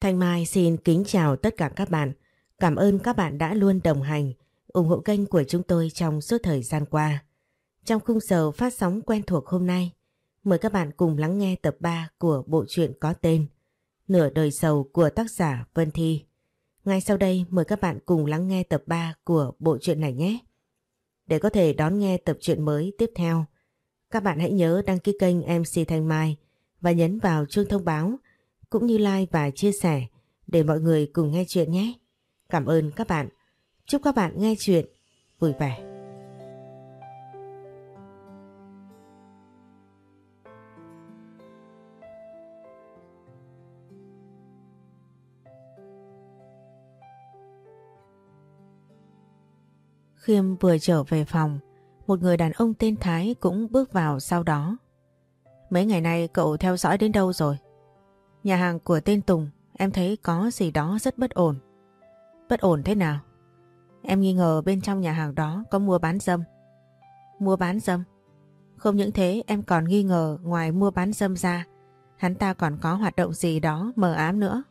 Thanh Mai xin kính chào tất cả các bạn. Cảm ơn các bạn đã luôn đồng hành, ủng hộ kênh của chúng tôi trong suốt thời gian qua. Trong khung giờ phát sóng quen thuộc hôm nay, mời các bạn cùng lắng nghe tập 3 của bộ truyện có tên Nửa đời sầu của tác giả Vân Thi. Ngay sau đây mời các bạn cùng lắng nghe tập 3 của bộ truyện này nhé. Để có thể đón nghe tập truyện mới tiếp theo, các bạn hãy nhớ đăng ký kênh MC Thanh Mai và nhấn vào chuông thông báo cũng như like và chia sẻ để mọi người cùng nghe chuyện nhé. Cảm ơn các bạn. Chúc các bạn nghe chuyện vui vẻ. Khiêm vừa trở về phòng, một người đàn ông tên Thái cũng bước vào sau đó. Mấy ngày nay cậu theo dõi đến đâu rồi? Nhà hàng của tên Tùng, em thấy có gì đó rất bất ổn. Bất ổn thế nào? Em nghi ngờ bên trong nhà hàng đó có mua bán dâm. Mua bán dâm? Không những thế em còn nghi ngờ ngoài mua bán dâm ra, hắn ta còn có hoạt động gì đó mờ ám nữa.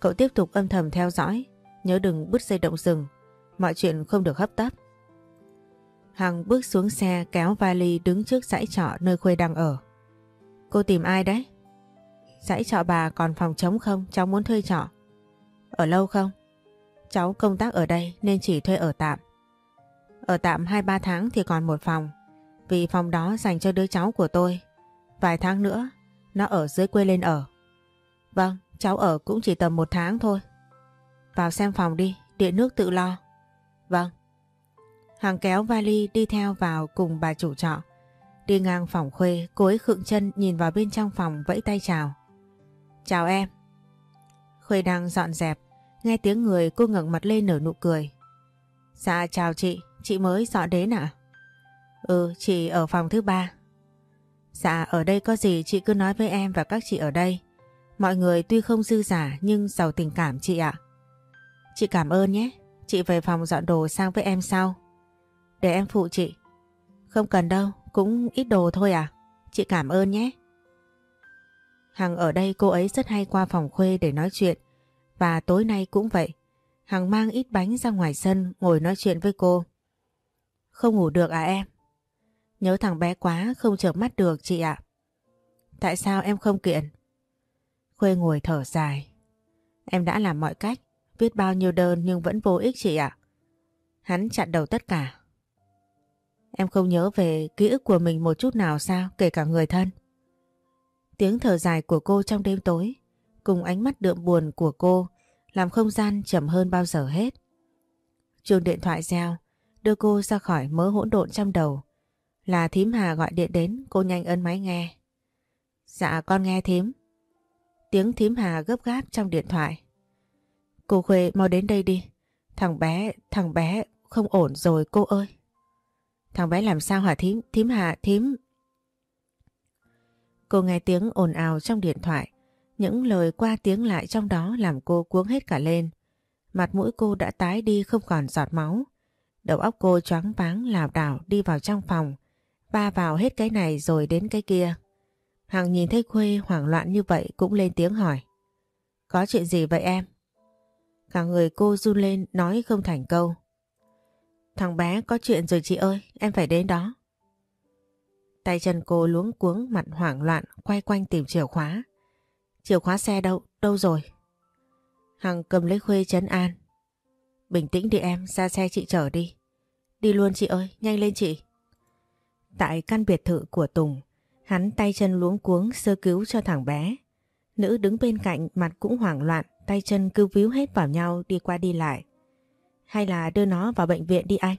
Cậu tiếp tục âm thầm theo dõi, nhớ đừng bứt dây động rừng, mọi chuyện không được hấp tấp. Hằng bước xuống xe kéo vali đứng trước dãy trọ nơi Khuê đang ở. Cô tìm ai đấy? Dãy trọ bà còn phòng trống không? Cháu muốn thuê trọ. Ở lâu không? Cháu công tác ở đây nên chỉ thuê ở tạm. Ở tạm 2-3 tháng thì còn một phòng. Vì phòng đó dành cho đứa cháu của tôi. Vài tháng nữa, nó ở dưới quê lên ở. Vâng, cháu ở cũng chỉ tầm một tháng thôi. Vào xem phòng đi, điện nước tự lo. Vâng. Hàng kéo vali đi theo vào cùng bà chủ trọ. Đi ngang phòng khuê, cô ấy khựng chân nhìn vào bên trong phòng vẫy tay chào. Chào em. Khuê đang dọn dẹp, nghe tiếng người cô ngẩng mặt lên nở nụ cười. Dạ chào chị, chị mới dọn đến à? Ừ, chị ở phòng thứ ba. Dạ, ở đây có gì chị cứ nói với em và các chị ở đây. Mọi người tuy không dư giả nhưng giàu tình cảm chị ạ. Chị cảm ơn nhé, chị về phòng dọn đồ sang với em sau. Để em phụ chị. Không cần đâu, cũng ít đồ thôi à. Chị cảm ơn nhé. Hằng ở đây cô ấy rất hay qua phòng khuê để nói chuyện và tối nay cũng vậy. Hằng mang ít bánh ra ngoài sân ngồi nói chuyện với cô. Không ngủ được à em? Nhớ thằng bé quá không chợp mắt được chị ạ. Tại sao em không kiện? Khuê ngồi thở dài. Em đã làm mọi cách, viết bao nhiêu đơn nhưng vẫn vô ích chị ạ. Hắn chặn đầu tất cả. Em không nhớ về ký ức của mình một chút nào sao, kể cả người thân. Tiếng thở dài của cô trong đêm tối, cùng ánh mắt đượm buồn của cô, làm không gian chậm hơn bao giờ hết. Chuông điện thoại reo, đưa cô ra khỏi mớ hỗn độn trong đầu. Là thím Hà gọi điện đến, cô nhanh ấn máy nghe. Dạ con nghe thím. Tiếng thím Hà gấp gáp trong điện thoại. Cô Khuê mau đến đây đi. Thằng bé, thằng bé không ổn rồi cô ơi. Thằng bé làm sao hả thím? Thím Hà, thím... Cô nghe tiếng ồn ào trong điện thoại. Những lời qua tiếng lại trong đó làm cô cuống hết cả lên. Mặt mũi cô đã tái đi không còn giọt máu. Đầu óc cô choáng váng lảo đảo đi vào trong phòng. ba vào hết cái này rồi đến cái kia. Hằng nhìn thấy Khuê hoảng loạn như vậy cũng lên tiếng hỏi. Có chuyện gì vậy em? Cả người cô run lên nói không thành câu. Thằng bé có chuyện rồi chị ơi, em phải đến đó. Tay chân cô luống cuống mặt hoảng loạn quay quanh tìm chìa khóa. Chìa khóa xe đâu, đâu rồi? Hằng cầm lấy khuê chấn an. Bình tĩnh đi em, ra xe chị chở đi. Đi luôn chị ơi, nhanh lên chị. Tại căn biệt thự của Tùng, hắn tay chân luống cuống sơ cứu cho thằng bé. Nữ đứng bên cạnh mặt cũng hoảng loạn, tay chân cứ víu hết vào nhau đi qua đi lại. Hay là đưa nó vào bệnh viện đi anh?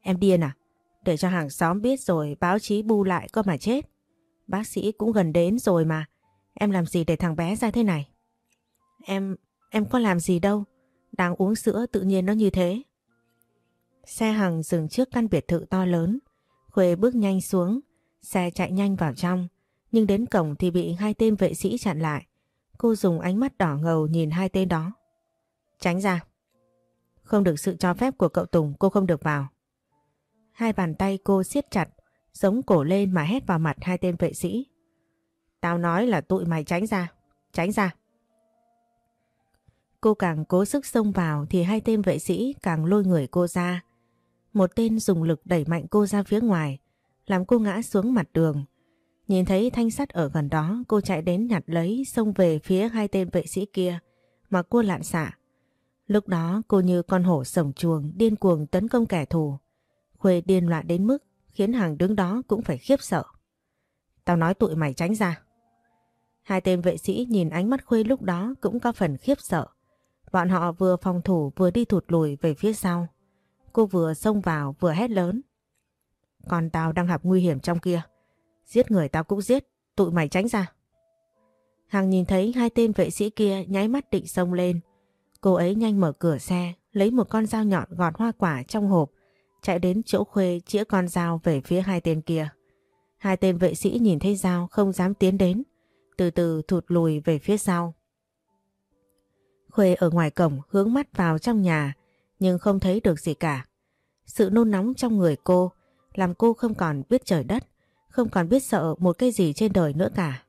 Em điên à? Để cho hàng xóm biết rồi báo chí bu lại có mà chết. Bác sĩ cũng gần đến rồi mà. Em làm gì để thằng bé ra thế này? Em, em có làm gì đâu. Đang uống sữa tự nhiên nó như thế. Xe hàng dừng trước căn biệt thự to lớn. Khuê bước nhanh xuống. Xe chạy nhanh vào trong. Nhưng đến cổng thì bị hai tên vệ sĩ chặn lại. Cô dùng ánh mắt đỏ ngầu nhìn hai tên đó. Tránh ra. Không được sự cho phép của cậu Tùng cô không được vào. Hai bàn tay cô siết chặt, giống cổ lên mà hét vào mặt hai tên vệ sĩ. Tao nói là tụi mày tránh ra, tránh ra. Cô càng cố sức xông vào thì hai tên vệ sĩ càng lôi người cô ra. Một tên dùng lực đẩy mạnh cô ra phía ngoài, làm cô ngã xuống mặt đường. Nhìn thấy thanh sắt ở gần đó, cô chạy đến nhặt lấy xông về phía hai tên vệ sĩ kia mà cô lạn xạ. Lúc đó cô như con hổ sổng chuồng điên cuồng tấn công kẻ thù. Khuê điên loạn đến mức khiến hàng đứng đó cũng phải khiếp sợ. Tao nói tụi mày tránh ra. Hai tên vệ sĩ nhìn ánh mắt Khuê lúc đó cũng có phần khiếp sợ. Bọn họ vừa phòng thủ vừa đi thụt lùi về phía sau. Cô vừa xông vào vừa hét lớn. Còn tao đang gặp nguy hiểm trong kia. Giết người tao cũng giết, tụi mày tránh ra. Hằng nhìn thấy hai tên vệ sĩ kia nháy mắt định xông lên. Cô ấy nhanh mở cửa xe, lấy một con dao nhọn gọt hoa quả trong hộp, chạy đến chỗ khuê chĩa con dao về phía hai tên kia. Hai tên vệ sĩ nhìn thấy dao không dám tiến đến, từ từ thụt lùi về phía sau. Khuê ở ngoài cổng hướng mắt vào trong nhà, nhưng không thấy được gì cả. Sự nôn nóng trong người cô làm cô không còn biết trời đất, không còn biết sợ một cái gì trên đời nữa cả.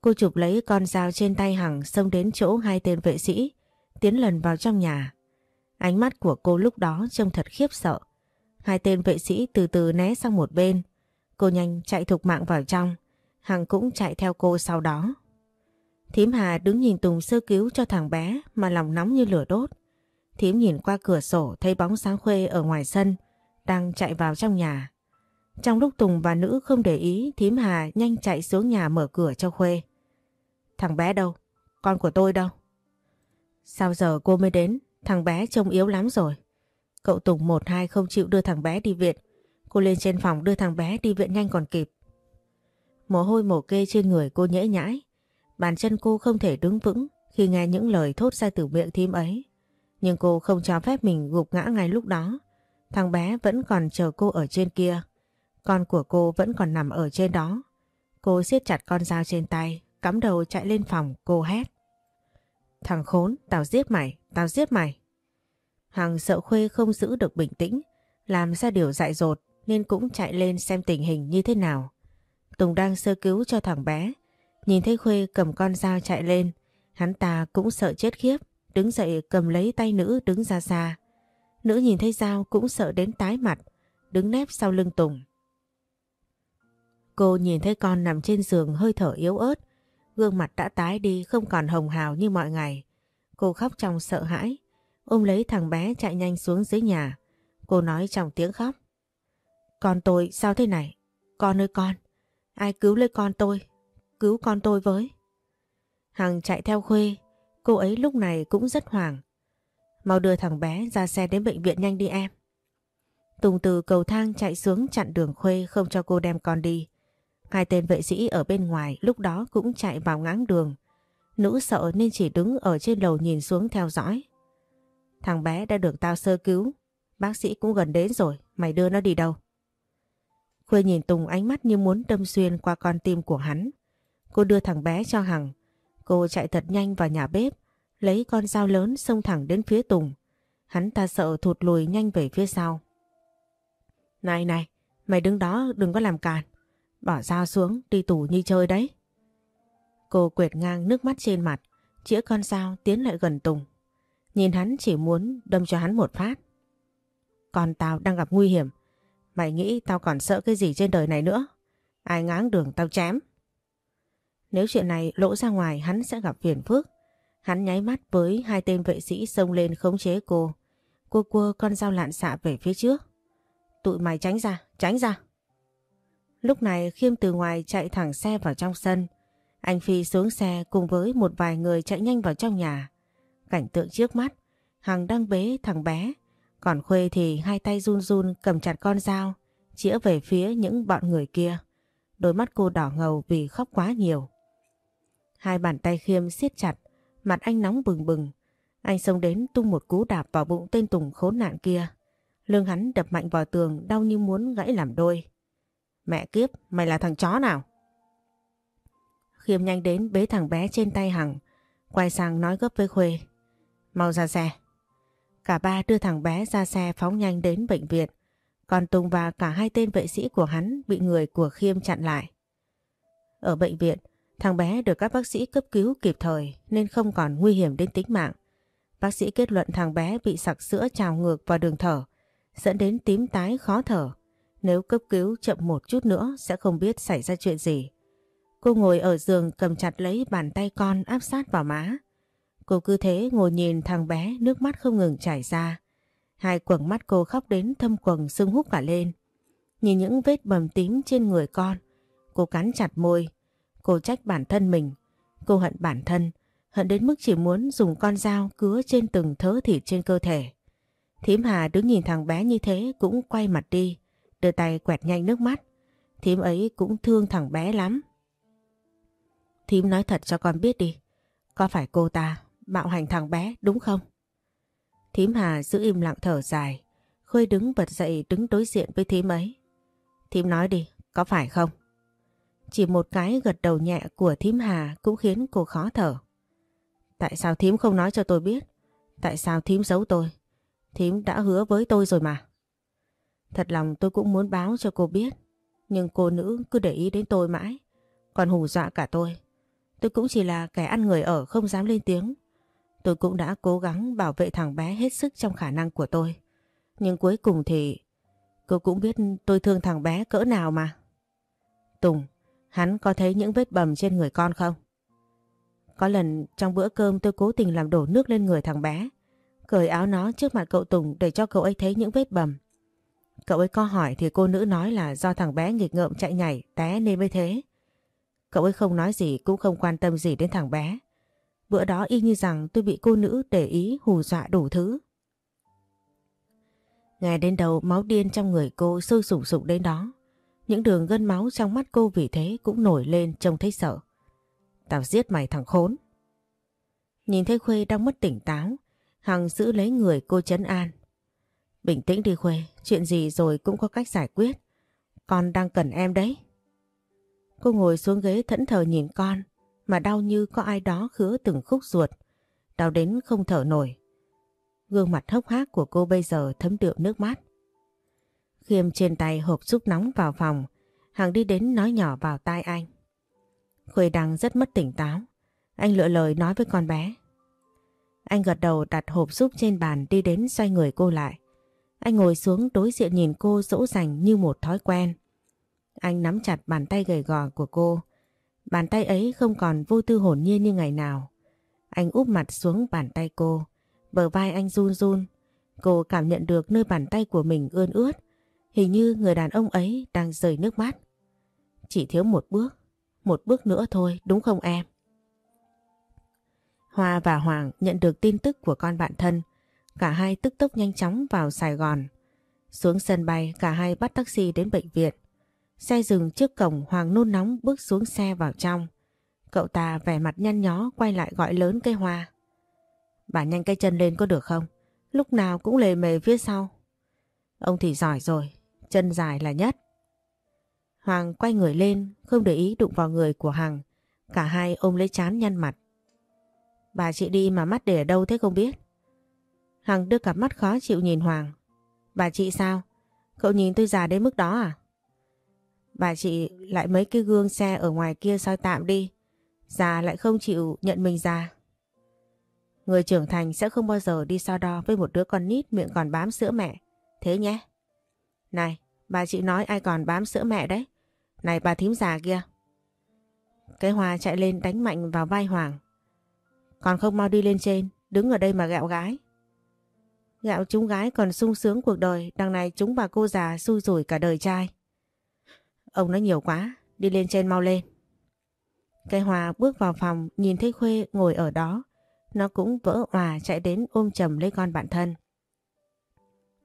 Cô chụp lấy con dao trên tay Hằng xông đến chỗ hai tên vệ sĩ, tiến lần vào trong nhà. Ánh mắt của cô lúc đó trông thật khiếp sợ. Hai tên vệ sĩ từ từ né sang một bên. Cô nhanh chạy thục mạng vào trong. Hằng cũng chạy theo cô sau đó. Thím Hà đứng nhìn Tùng sơ cứu cho thằng bé mà lòng nóng như lửa đốt. Thím nhìn qua cửa sổ thấy bóng sáng khuê ở ngoài sân, đang chạy vào trong nhà. Trong lúc Tùng và Nữ không để ý, thím Hà nhanh chạy xuống nhà mở cửa cho Khuê. Thằng bé đâu? Con của tôi đâu? Sao giờ cô mới đến? Thằng bé trông yếu lắm rồi. Cậu Tùng một hai không chịu đưa thằng bé đi viện. Cô lên trên phòng đưa thằng bé đi viện nhanh còn kịp. Mồ hôi mồ kê trên người cô nhễ nhãi. Bàn chân cô không thể đứng vững khi nghe những lời thốt ra từ miệng thím ấy. Nhưng cô không cho phép mình gục ngã ngay lúc đó. Thằng bé vẫn còn chờ cô ở trên kia. Con của cô vẫn còn nằm ở trên đó. Cô siết chặt con dao trên tay, cắm đầu chạy lên phòng, cô hét. Thằng khốn, tao giết mày, tao giết mày. Hằng sợ Khuê không giữ được bình tĩnh, làm ra điều dại dột nên cũng chạy lên xem tình hình như thế nào. Tùng đang sơ cứu cho thằng bé, nhìn thấy Khuê cầm con dao chạy lên, hắn ta cũng sợ chết khiếp, đứng dậy cầm lấy tay nữ đứng ra xa. Nữ nhìn thấy dao cũng sợ đến tái mặt, đứng nép sau lưng Tùng. Cô nhìn thấy con nằm trên giường hơi thở yếu ớt, gương mặt đã tái đi không còn hồng hào như mọi ngày. Cô khóc trong sợ hãi, ôm lấy thằng bé chạy nhanh xuống dưới nhà. Cô nói trong tiếng khóc. Con tôi sao thế này? Con ơi con, ai cứu lấy con tôi? Cứu con tôi với. Hằng chạy theo Khuê, cô ấy lúc này cũng rất hoảng. Mau đưa thằng bé ra xe đến bệnh viện nhanh đi em. Tùng từ cầu thang chạy xuống chặn đường Khuê không cho cô đem con đi. Hai tên vệ sĩ ở bên ngoài lúc đó cũng chạy vào ngáng đường. Nữ sợ nên chỉ đứng ở trên lầu nhìn xuống theo dõi. Thằng bé đã được tao sơ cứu. Bác sĩ cũng gần đến rồi. Mày đưa nó đi đâu? Khuê nhìn Tùng ánh mắt như muốn đâm xuyên qua con tim của hắn. Cô đưa thằng bé cho Hằng. Cô chạy thật nhanh vào nhà bếp. Lấy con dao lớn xông thẳng đến phía Tùng. Hắn ta sợ thụt lùi nhanh về phía sau. Này này, mày đứng đó đừng có làm càn. Bỏ dao xuống, đi tù như chơi đấy. Cô quệt ngang nước mắt trên mặt, chĩa con dao tiến lại gần Tùng. Nhìn hắn chỉ muốn đâm cho hắn một phát. Còn tao đang gặp nguy hiểm. Mày nghĩ tao còn sợ cái gì trên đời này nữa? Ai ngáng đường tao chém. Nếu chuyện này lỗ ra ngoài hắn sẽ gặp phiền phức. Hắn nháy mắt với hai tên vệ sĩ xông lên khống chế cô. Cô cua con dao lạn xạ về phía trước. Tụi mày tránh ra, tránh ra. Lúc này Khiêm từ ngoài chạy thẳng xe vào trong sân. Anh Phi xuống xe cùng với một vài người chạy nhanh vào trong nhà. Cảnh tượng trước mắt, Hằng đang bế thằng bé. Còn Khuê thì hai tay run run cầm chặt con dao, chĩa về phía những bọn người kia. Đôi mắt cô đỏ ngầu vì khóc quá nhiều. Hai bàn tay Khiêm siết chặt, mặt anh nóng bừng bừng. Anh xông đến tung một cú đạp vào bụng tên Tùng khốn nạn kia. Lưng hắn đập mạnh vào tường đau như muốn gãy làm đôi. Mẹ kiếp, mày là thằng chó nào? Khiêm nhanh đến bế thằng bé trên tay Hằng, quay sang nói gấp với Khuê. Mau ra xe. Cả ba đưa thằng bé ra xe phóng nhanh đến bệnh viện, còn Tùng và cả hai tên vệ sĩ của hắn bị người của Khiêm chặn lại. Ở bệnh viện, thằng bé được các bác sĩ cấp cứu kịp thời nên không còn nguy hiểm đến tính mạng. Bác sĩ kết luận thằng bé bị sặc sữa trào ngược vào đường thở, dẫn đến tím tái khó thở. Nếu cấp cứu chậm một chút nữa sẽ không biết xảy ra chuyện gì. Cô ngồi ở giường cầm chặt lấy bàn tay con áp sát vào má. Cô cứ thế ngồi nhìn thằng bé nước mắt không ngừng chảy ra. Hai quầng mắt cô khóc đến thâm quầng sưng húp cả lên. Nhìn những vết bầm tím trên người con, cô cắn chặt môi. Cô trách bản thân mình. Cô hận bản thân, hận đến mức chỉ muốn dùng con dao cứa trên từng thớ thịt trên cơ thể. Thím Hà đứng nhìn thằng bé như thế cũng quay mặt đi, đưa tay quẹt nhanh nước mắt. Thím ấy cũng thương thằng bé lắm. Thím nói thật cho con biết đi, có phải cô ta bạo hành thằng bé đúng không? Thím Hà giữ im lặng thở dài, Khuê đứng bật dậy đứng đối diện với thím ấy. Thím nói đi, có phải không? Chỉ một cái gật đầu nhẹ của thím Hà cũng khiến cô khó thở. Tại sao thím không nói cho tôi biết? Tại sao thím giấu tôi? Thím đã hứa với tôi rồi mà. Thật lòng tôi cũng muốn báo cho cô biết. Nhưng cô nữ cứ để ý đến tôi mãi. Còn hù dọa cả tôi. Tôi cũng chỉ là kẻ ăn người ở không dám lên tiếng. Tôi cũng đã cố gắng bảo vệ thằng bé hết sức trong khả năng của tôi. Nhưng cuối cùng thì cô cũng biết tôi thương thằng bé cỡ nào mà. Tùng, hắn có thấy những vết bầm trên người con không? Có lần trong bữa cơm tôi cố tình làm đổ nước lên người thằng bé. Cởi áo nó trước mặt cậu Tùng để cho cậu ấy thấy những vết bầm. Cậu ấy có hỏi thì cô nữ nói là do thằng bé nghịch ngợm chạy nhảy té nên mới thế. Cậu ấy không nói gì cũng không quan tâm gì đến thằng bé. Bữa đó y như rằng tôi bị cô nữ để ý hù dọa đủ thứ. Ngày đến đầu máu điên trong người cô sôi sủng sục đến đó. Những đường gân máu trong mắt cô vì thế cũng nổi lên trông thấy sợ. Tao giết mày thằng khốn. Nhìn thấy Khuê đang mất tỉnh táo, Hằng giữ lấy người cô chấn an. Bình tĩnh đi Khuê, chuyện gì rồi cũng có cách giải quyết. Con đang cần em đấy. Cô ngồi xuống ghế thẫn thờ nhìn con, mà đau như có ai đó khứa từng khúc ruột. Đau đến không thở nổi. Gương mặt hốc hác của cô bây giờ thấm đượm nước mắt. Khiêm trên tay hộp giúp nóng vào phòng, Hằng đi đến nói nhỏ vào tai anh. Khuê đang rất mất tỉnh táo. Anh lựa lời nói với con bé. Anh gật đầu đặt hộp giúp trên bàn đi đến xoay người cô lại. Anh ngồi xuống đối diện nhìn cô dỗ dành như một thói quen. Anh nắm chặt bàn tay gầy gò của cô. Bàn tay ấy không còn vô tư hồn nhiên như ngày nào. Anh úp mặt xuống bàn tay cô. Bờ vai anh run run. Cô cảm nhận được nơi bàn tay của mình ươn ướt. Hình như người đàn ông ấy đang rời nước mắt. Chỉ thiếu một bước. Một bước nữa thôi, đúng không em? Hoa và Hoàng nhận được tin tức của con bạn thân. Cả hai tức tốc nhanh chóng vào Sài Gòn. Xuống sân bay, cả hai bắt taxi đến bệnh viện. Xe dừng trước cổng Hoàng nôn nóng bước xuống xe vào trong. Cậu ta vẻ mặt nhăn nhó quay lại gọi lớn cây hoa. Bà nhanh cây chân lên có được không? Lúc nào cũng lề mề phía sau. Ông thì giỏi rồi, chân dài là nhất. Hoàng quay người lên, không để ý đụng vào người của Hằng. Cả hai ôm lấy chán nhăn mặt. Bà chị đi mà mắt để ở đâu thế không biết? Hằng đưa cặp mắt khó chịu nhìn Hoàng. Bà chị sao? Cậu nhìn tôi già đến mức đó à? Bà chị lại mấy cái gương xe ở ngoài kia soi tạm đi. Già lại không chịu nhận mình già. Người trưởng thành sẽ không bao giờ đi so đo với một đứa con nít miệng còn bám sữa mẹ. Thế nhé. Này, bà chị nói ai còn bám sữa mẹ đấy. Này bà thím già kia. Cái hoa chạy lên đánh mạnh vào vai Hoàng. Còn không mau đi lên trên, đứng ở đây mà gạo gái. Gạo chúng gái còn sung sướng cuộc đời, đằng này chúng bà cô già xui rủi cả đời trai. Ông nói nhiều quá, đi lên trên mau lên. Cây Hòa bước vào phòng nhìn thấy Khuê ngồi ở đó. Nó cũng vỡ hòa chạy đến ôm chầm lấy con bạn thân.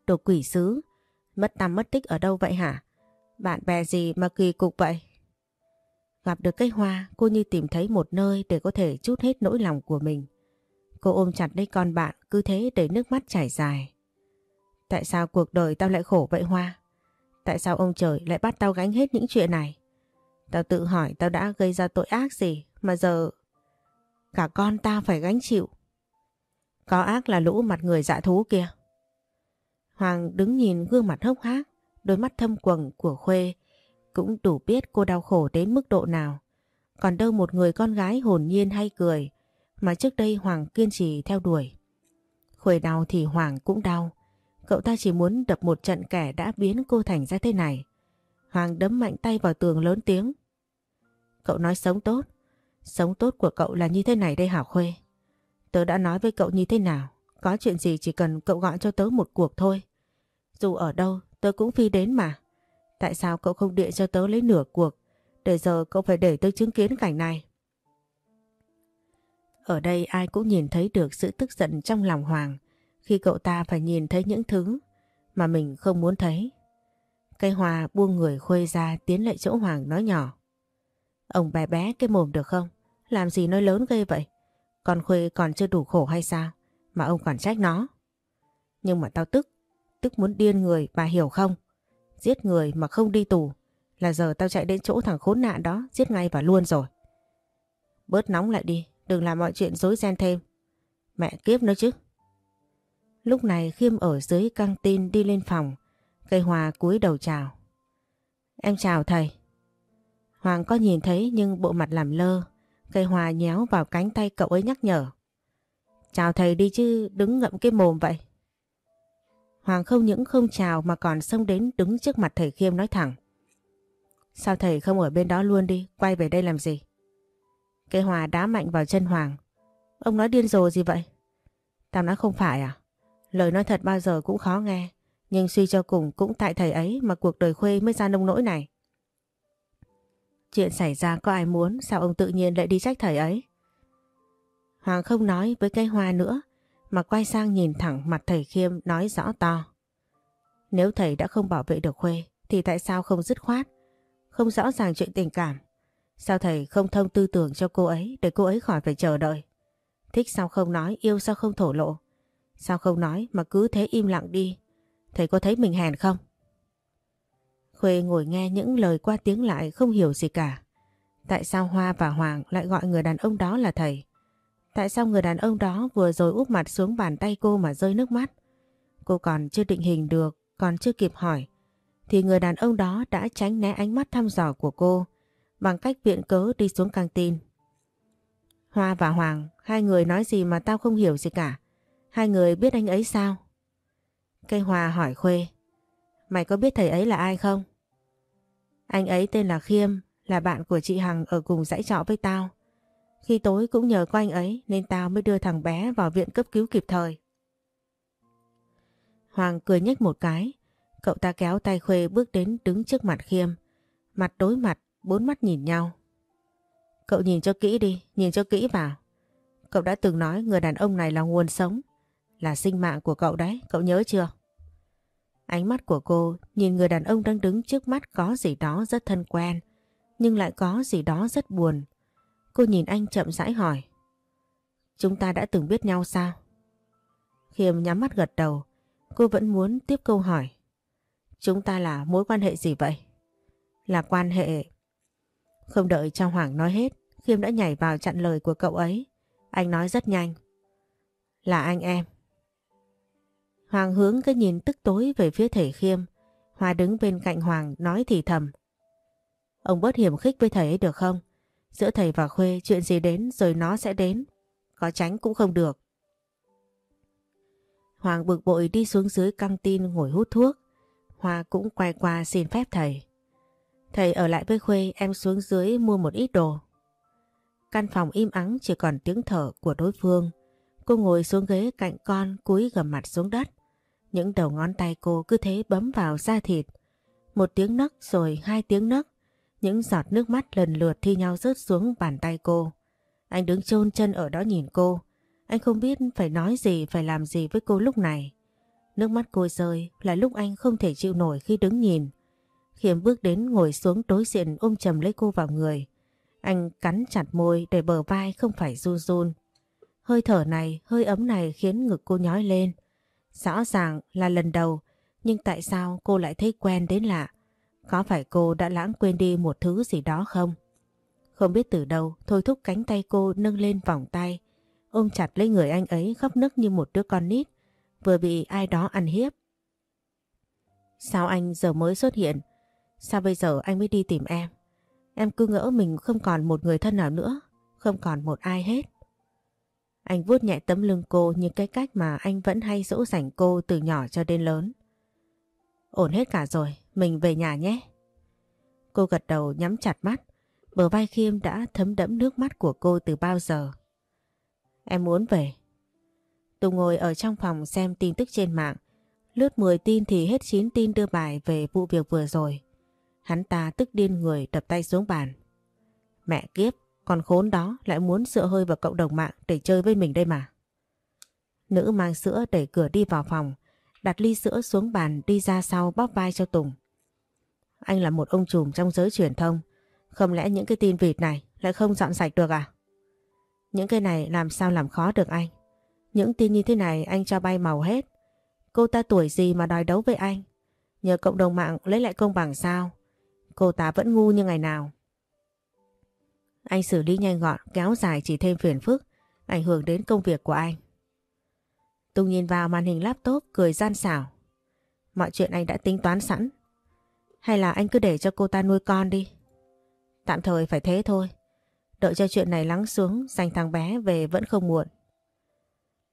Đồ quỷ sứ, mất tăm mất tích ở đâu vậy hả? Bạn bè gì mà kỳ cục vậy? Gặp được cây hoa, cô như tìm thấy một nơi để có thể chút hết nỗi lòng của mình. Cô ôm chặt lấy con bạn, cứ thế để nước mắt chảy dài. Tại sao cuộc đời tao lại khổ vậy Hoa? Tại sao ông trời lại bắt tao gánh hết những chuyện này? Tao tự hỏi tao đã gây ra tội ác gì mà giờ cả con tao phải gánh chịu. Có ác là lũ mặt người dạ thú kia. Hoàng đứng nhìn gương mặt hốc hác, đôi mắt thâm quầng của Khuê cũng đủ biết cô đau khổ đến mức độ nào. Còn đâu một người con gái hồn nhiên hay cười mà trước đây Hoàng kiên trì theo đuổi. Khuê đau thì Hoàng cũng đau. Cậu ta chỉ muốn đập một trận kẻ đã biến cô thành ra thế này. Hoàng đấm mạnh tay vào tường lớn tiếng. Cậu nói sống tốt. Sống tốt của cậu là như thế này đây Hảo Khuê? Tớ đã nói với cậu như thế nào. Có chuyện gì chỉ cần cậu gọi cho tớ một cuộc thôi. Dù ở đâu, tớ cũng phi đến mà. Tại sao cậu không điện cho tớ lấy nửa cuộc để giờ cậu phải để tớ chứng kiến cảnh này? Ở đây ai cũng nhìn thấy được sự tức giận trong lòng Hoàng khi cậu ta phải nhìn thấy những thứ mà mình không muốn thấy. Cây hòa buông người khuê ra tiến lại chỗ Hoàng nói nhỏ. Ông bé bé cái mồm được không? Làm gì nói lớn gây vậy? Con khuê còn chưa đủ khổ hay sao? Mà ông còn trách nó. Nhưng mà tao tức, tức muốn điên người bà hiểu không? Giết người mà không đi tù là giờ tao chạy đến chỗ thằng khốn nạn đó giết ngay và luôn rồi. Bớt nóng lại đi, đừng làm mọi chuyện dối ren thêm. Mẹ kiếp nữa chứ. Lúc này Khiêm ở dưới căng tin đi lên phòng. Cây Hòa cúi đầu chào. Em chào thầy. Hoàng có nhìn thấy nhưng bộ mặt làm lơ. Cây Hòa nhéo vào cánh tay cậu ấy nhắc nhở. Chào thầy đi chứ đứng ngậm cái mồm vậy. Hoàng không những không chào mà còn xông đến đứng trước mặt thầy Khiêm nói thẳng. Sao thầy không ở bên đó luôn đi, quay về đây làm gì? Cây Hòa đá mạnh vào chân Hoàng. Ông nói điên rồ gì vậy? Tao nói không phải à? Lời nói thật bao giờ cũng khó nghe, nhưng suy cho cùng cũng tại thầy ấy mà cuộc đời Khuê mới ra nông nỗi này. Chuyện xảy ra có ai muốn, sao ông tự nhiên lại đi trách thầy ấy? Hoàng không nói với cây hoa nữa, mà quay sang nhìn thẳng mặt thầy Khiêm nói rõ to. Nếu thầy đã không bảo vệ được Khuê, thì tại sao không dứt khoát, không rõ ràng chuyện tình cảm? Sao thầy không thông tư tưởng cho cô ấy để cô ấy khỏi phải chờ đợi? Thích sao không nói, yêu sao không thổ lộ? Sao không nói mà cứ thế im lặng đi? Thầy có thấy mình hèn không? Khuê ngồi nghe những lời qua tiếng lại không hiểu gì cả. Tại sao Hoa và Hoàng lại gọi người đàn ông đó là thầy? Tại sao người đàn ông đó vừa rồi úp mặt xuống bàn tay cô mà rơi nước mắt? Cô còn chưa định hình được, còn chưa kịp hỏi. Thì người đàn ông đó đã tránh né ánh mắt thăm dò của cô bằng cách viện cớ đi xuống căng tin. Hoa và Hoàng, hai người nói gì mà tao không hiểu gì cả. Hai người biết anh ấy sao? Cây Hòa hỏi Khuê. Mày có biết thầy ấy là ai không? Anh ấy tên là Khiêm, là bạn của chị Hằng ở cùng dãy trọ với tao. Khi tối cũng nhờ có anh ấy nên tao mới đưa thằng bé vào viện cấp cứu kịp thời. Hoàng cười nhếch một cái. Cậu ta kéo tay Khuê bước đến đứng trước mặt Khiêm. Mặt đối mặt, bốn mắt nhìn nhau. Cậu nhìn cho kỹ đi, nhìn cho kỹ vào. Cậu đã từng nói người đàn ông này là nguồn sống, là sinh mạng của cậu đấy, cậu nhớ chưa? Ánh mắt của cô nhìn người đàn ông đang đứng trước mắt có gì đó rất thân quen, nhưng lại có gì đó rất buồn. Cô nhìn anh chậm rãi hỏi. Chúng ta đã từng biết nhau sao? Khiêm nhắm mắt gật đầu, cô vẫn muốn tiếp câu hỏi. Chúng ta là mối quan hệ gì vậy? Là quan hệ... Không đợi cho Hoàng nói hết, Khiêm đã nhảy vào chặn lời của cậu ấy. Anh nói rất nhanh. Là anh em. Hoàng hướng cái nhìn tức tối về phía thầy Khiêm. Hoa đứng bên cạnh Hoàng, nói thì thầm. Ông bớt hiểm khích với thầy ấy được không? Giữa thầy và Khuê, chuyện gì đến rồi nó sẽ đến. Có tránh cũng không được. Hoàng bực bội đi xuống dưới căng tin ngồi hút thuốc. Hoa cũng quay qua xin phép thầy. Thầy ở lại với Khuê, em xuống dưới mua một ít đồ. Căn phòng im ắng chỉ còn tiếng thở của đối phương. Cô ngồi xuống ghế cạnh con, cúi gầm mặt xuống đất. Những đầu ngón tay cô cứ thế bấm vào da thịt. Một tiếng nấc rồi hai tiếng nấc. Những giọt nước mắt lần lượt thi nhau rớt xuống bàn tay cô. Anh đứng chôn chân ở đó nhìn cô. Anh không biết phải nói gì, phải làm gì với cô lúc này. Nước mắt cô rơi là lúc anh không thể chịu nổi khi đứng nhìn. Khiêm bước đến ngồi xuống đối diện ôm chầm lấy cô vào người. Anh cắn chặt môi để bờ vai không phải run run. Hơi thở này, hơi ấm này khiến ngực cô nhói lên. Rõ ràng là lần đầu, nhưng tại sao cô lại thấy quen đến lạ? Có phải cô đã lãng quên đi một thứ gì đó không? Không biết từ đâu, thôi thúc cánh tay cô nâng lên vòng tay, ôm chặt lấy người anh ấy khóc nức như một đứa con nít, vừa bị ai đó ăn hiếp. Sao anh giờ mới xuất hiện? Sao bây giờ anh mới đi tìm em? Em cứ ngỡ mình không còn một người thân nào nữa, không còn một ai hết. Anh vuốt nhẹ tấm lưng cô như cái cách mà anh vẫn hay dỗ dành cô từ nhỏ cho đến lớn. Ổn hết cả rồi, mình về nhà nhé. Cô gật đầu nhắm chặt mắt, bờ vai Khiêm đã thấm đẫm nước mắt của cô từ bao giờ. Em muốn về. Tùng ngồi ở trong phòng xem tin tức trên mạng. Lướt 10 tin thì hết 9 tin đưa bài về vụ việc vừa rồi. Hắn ta tức điên người đập tay xuống bàn. Mẹ kiếp, còn khốn đó lại muốn sữa hơi vào cộng đồng mạng để chơi với mình đây mà. Nữ mang sữa đẩy cửa đi vào phòng, đặt ly sữa xuống bàn đi ra sau bóp vai cho Tùng. Anh là một ông trùm trong giới truyền thông, không lẽ những cái tin vịt này lại không dọn sạch được à? Những cái này làm sao làm khó được anh? Những tin như thế này anh cho bay màu hết. Cô ta tuổi gì mà đòi đấu với anh? Nhờ cộng đồng mạng lấy lại công bằng sao? Cô ta vẫn ngu như ngày nào. Anh xử lý nhanh gọn, kéo dài chỉ thêm phiền phức, ảnh hưởng đến công việc của anh. Tùng nhìn vào màn hình laptop cười gian xảo. Mọi chuyện anh đã tính toán sẵn. Hay là anh cứ để cho cô ta nuôi con đi. Tạm thời phải thế thôi. Đợi cho chuyện này lắng xuống, dành thằng bé về vẫn không muộn.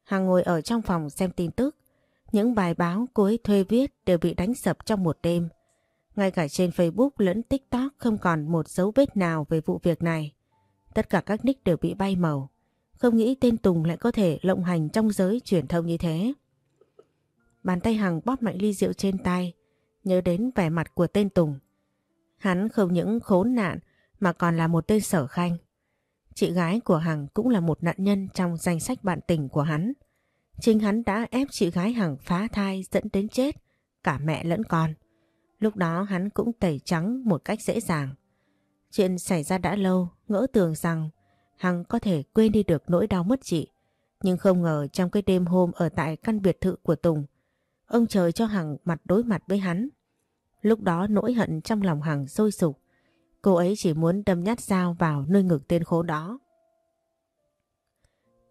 Hằng ngồi ở trong phòng xem tin tức. Những bài báo cô ấy thuê viết đều bị đánh sập trong một đêm. Ngay cả trên Facebook lẫn TikTok không còn một dấu vết nào về vụ việc này. Tất cả các nick đều bị bay màu. Không nghĩ tên Tùng lại có thể lộng hành trong giới truyền thông như thế. Bàn tay Hằng bóp mạnh ly rượu trên tay, nhớ đến vẻ mặt của tên Tùng. Hắn không những khốn nạn mà còn là một tên sở khanh. Chị gái của Hằng cũng là một nạn nhân trong danh sách bạn tình của hắn. Chính hắn đã ép chị gái Hằng phá thai dẫn đến chết, cả mẹ lẫn con. Lúc đó hắn cũng tẩy trắng một cách dễ dàng. Chuyện xảy ra đã lâu, ngỡ tưởng rằng Hằng có thể quên đi được nỗi đau mất chị. Nhưng không ngờ trong cái đêm hôm ở tại căn biệt thự của Tùng, ông trời cho Hằng mặt đối mặt với hắn. Lúc đó nỗi hận trong lòng Hằng sôi sục. Cô ấy chỉ muốn đâm nhát dao vào nơi ngực tên khố đó.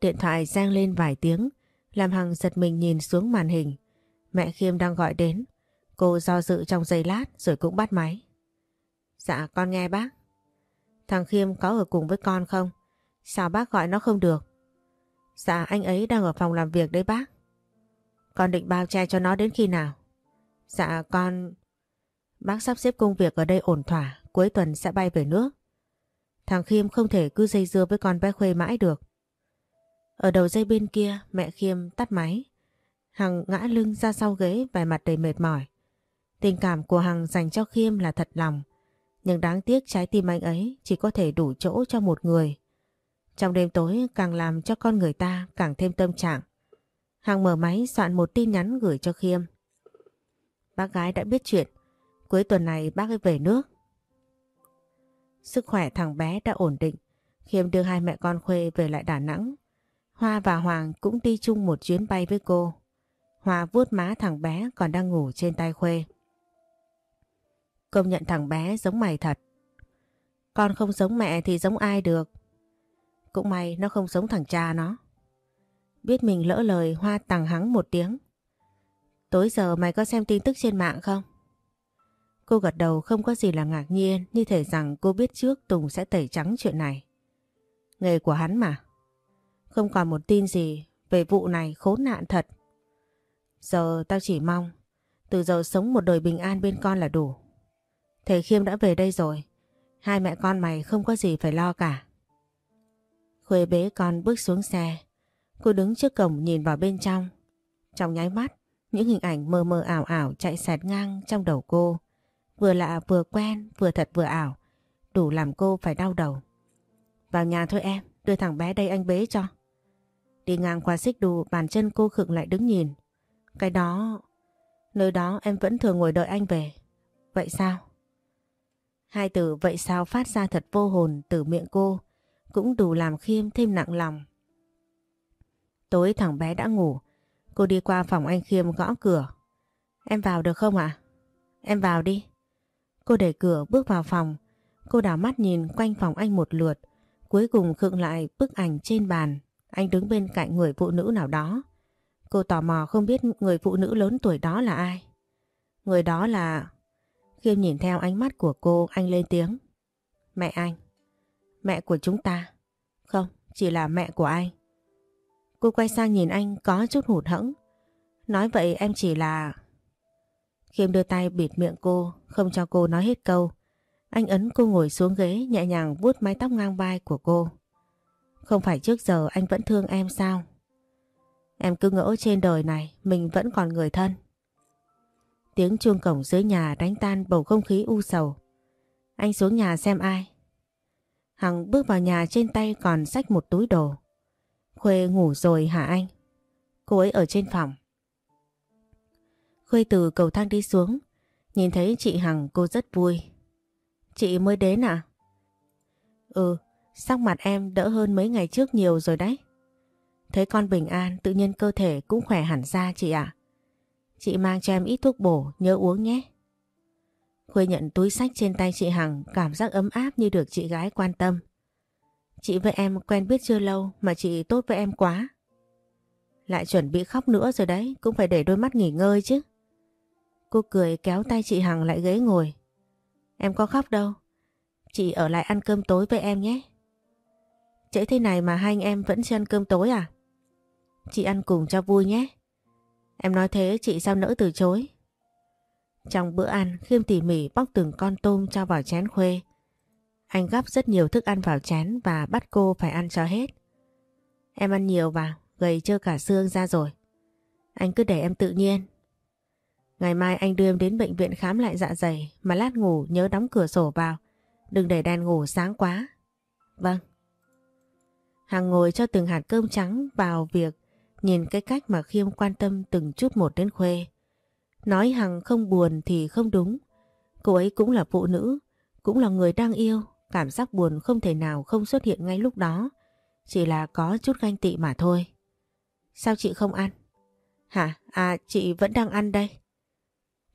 Điện thoại rang lên vài tiếng, làm Hằng giật mình nhìn xuống màn hình. Mẹ Khiêm đang gọi đến. Cô do dự trong giây lát rồi cũng bắt máy. Dạ con nghe bác. Thằng Khiêm có ở cùng với con không? Sao bác gọi nó không được? Dạ anh ấy đang ở phòng làm việc đấy bác. Con định bao che cho nó đến khi nào? Dạ con... Bác sắp xếp công việc ở đây ổn thỏa, cuối tuần sẽ bay về nước. Thằng Khiêm không thể cứ dây dưa với con bé Khuê mãi được. Ở đầu dây bên kia, mẹ Khiêm tắt máy. Hằng ngã lưng ra sau ghế vẻ mặt đầy mệt mỏi. Tình cảm của Hằng dành cho Khiêm là thật lòng. Nhưng đáng tiếc trái tim anh ấy chỉ có thể đủ chỗ cho một người. Trong đêm tối, càng làm cho con người ta càng thêm tâm trạng. Hằng mở máy soạn một tin nhắn gửi cho Khiêm. Bác gái đã biết chuyện. Cuối tuần này bác ấy về nước. Sức khỏe thằng bé đã ổn định. Khiêm đưa hai mẹ con Khuê về lại Đà Nẵng. Hoa và Hoàng cũng đi chung một chuyến bay với cô. Hoa vuốt má thằng bé còn đang ngủ trên tay Khuê. Công nhận thằng bé giống mày thật. Con không giống mẹ thì giống ai được. Cũng may nó không giống thằng cha nó. Biết mình lỡ lời Hoa tằng hắng một tiếng. Tối giờ mày có xem tin tức trên mạng không? Cô gật đầu không có gì là ngạc nhiên như thể rằng cô biết trước Tùng sẽ tẩy trắng chuyện này. Nghề của hắn mà. Không còn một tin gì về vụ này khốn nạn thật. Giờ tao chỉ mong, từ giờ sống một đời bình an bên con là đủ. Thầy Khiêm đã về đây rồi. Hai mẹ con mày không có gì phải lo cả. Khuê bế con bước xuống xe. Cô đứng trước cổng nhìn vào bên trong. Trong nháy mắt, những hình ảnh mơ mơ ảo ảo chạy sạt ngang trong đầu cô. Vừa lạ vừa quen, vừa thật vừa ảo. Đủ làm cô phải đau đầu. Vào nhà thôi em, đưa thằng bé đây anh bế cho. Đi ngang qua xích đu, bàn chân cô khựng lại đứng nhìn. Cái đó... Nơi đó em vẫn thường ngồi đợi anh về. Vậy sao? Hai từ vậy sao phát ra thật vô hồn từ miệng cô, cũng đủ làm khiêm thêm nặng lòng. Tối thằng bé đã ngủ, cô đi qua phòng anh Khiêm gõ cửa. Em vào được không ạ? Em vào đi. Cô đẩy cửa bước vào phòng, cô đảo mắt nhìn quanh phòng anh một lượt, cuối cùng khựng lại bức ảnh trên bàn, anh đứng bên cạnh người phụ nữ nào đó. Cô tò mò không biết người phụ nữ lớn tuổi đó là ai. Người đó là... Khiêm nhìn theo ánh mắt của cô, anh lên tiếng. Mẹ anh. Mẹ của chúng ta. Không, chỉ là mẹ của anh. Cô quay sang nhìn anh có chút hụt hẫng. Nói vậy em chỉ là... Khiêm đưa tay bịt miệng cô, không cho cô nói hết câu. Anh ấn cô ngồi xuống ghế nhẹ nhàng vuốt mái tóc ngang vai của cô. Không phải trước giờ anh vẫn thương em sao? Em cứ ngỡ trên đời này mình vẫn còn người thân. Tiếng chuông cổng dưới nhà đánh tan bầu không khí u sầu. Anh xuống nhà xem ai. Hằng bước vào nhà trên tay còn xách một túi đồ. Khuê ngủ rồi hả anh? Cô ấy ở trên phòng. Khuê từ cầu thang đi xuống. Nhìn thấy chị Hằng cô rất vui. Chị mới đến à? Ừ, sắc mặt em đỡ hơn mấy ngày trước nhiều rồi đấy. Thấy con bình an tự nhiên cơ thể cũng khỏe hẳn ra chị ạ. Chị mang cho em ít thuốc bổ nhớ uống nhé. Khuê nhận túi sách trên tay chị Hằng cảm giác ấm áp như được chị gái quan tâm. Chị với em quen biết chưa lâu mà chị tốt với em quá. Lại chuẩn bị khóc nữa rồi đấy, cũng phải để đôi mắt nghỉ ngơi chứ. Cô cười kéo tay chị Hằng lại ghế ngồi. Em có khóc đâu. Chị ở lại ăn cơm tối với em nhé. Trễ thế này mà hai anh em vẫn chưa ăn cơm tối à? Chị ăn cùng cho vui nhé. Em nói thế chị sao nỡ từ chối. Trong bữa ăn, Khiêm tỉ mỉ bóc từng con tôm cho vào chén khuê. Anh gắp rất nhiều thức ăn vào chén và bắt cô phải ăn cho hết. Em ăn nhiều vào, gầy trơ cả xương ra rồi. Anh cứ để em tự nhiên. Ngày mai anh đưa em đến bệnh viện khám lại dạ dày mà lát ngủ nhớ đóng cửa sổ vào. Đừng để đèn ngủ sáng quá. Vâng. Hằng ngồi cho từng hạt cơm trắng vào việc nhìn cái cách mà Khiêm quan tâm từng chút một đến Khuê. Nói Hằng không buồn thì không đúng. Cô ấy cũng là phụ nữ, cũng là người đang yêu. Cảm giác buồn không thể nào không xuất hiện ngay lúc đó. Chỉ là có chút ganh tị mà thôi. Sao chị không ăn? Hả? À chị vẫn đang ăn đây.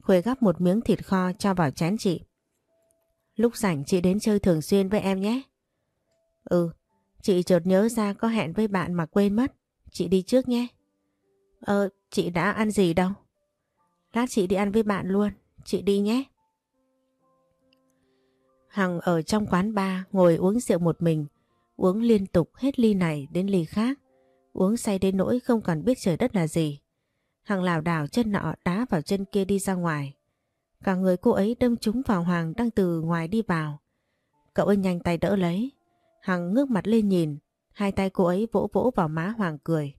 Khuê gắp một miếng thịt kho cho vào chén chị. Lúc rảnh chị đến chơi thường xuyên với em nhé. Ừ, chị chợt nhớ ra có hẹn với bạn mà quên mất. Chị đi trước nhé. Ờ, chị đã ăn gì đâu? Lát chị đi ăn với bạn luôn, chị đi nhé. Hằng ở trong quán bar ngồi uống rượu một mình, uống liên tục hết ly này đến ly khác, uống say đến nỗi không còn biết trời đất là gì. Hằng lảo đảo chân nọ đá vào chân kia đi ra ngoài. Cả người cô ấy đâm trúng vào Hoàng đang từ ngoài đi vào. Cậu ấy nhanh tay đỡ lấy. Hằng ngước mặt lên nhìn, hai tay cô ấy vỗ vỗ vào má Hoàng cười.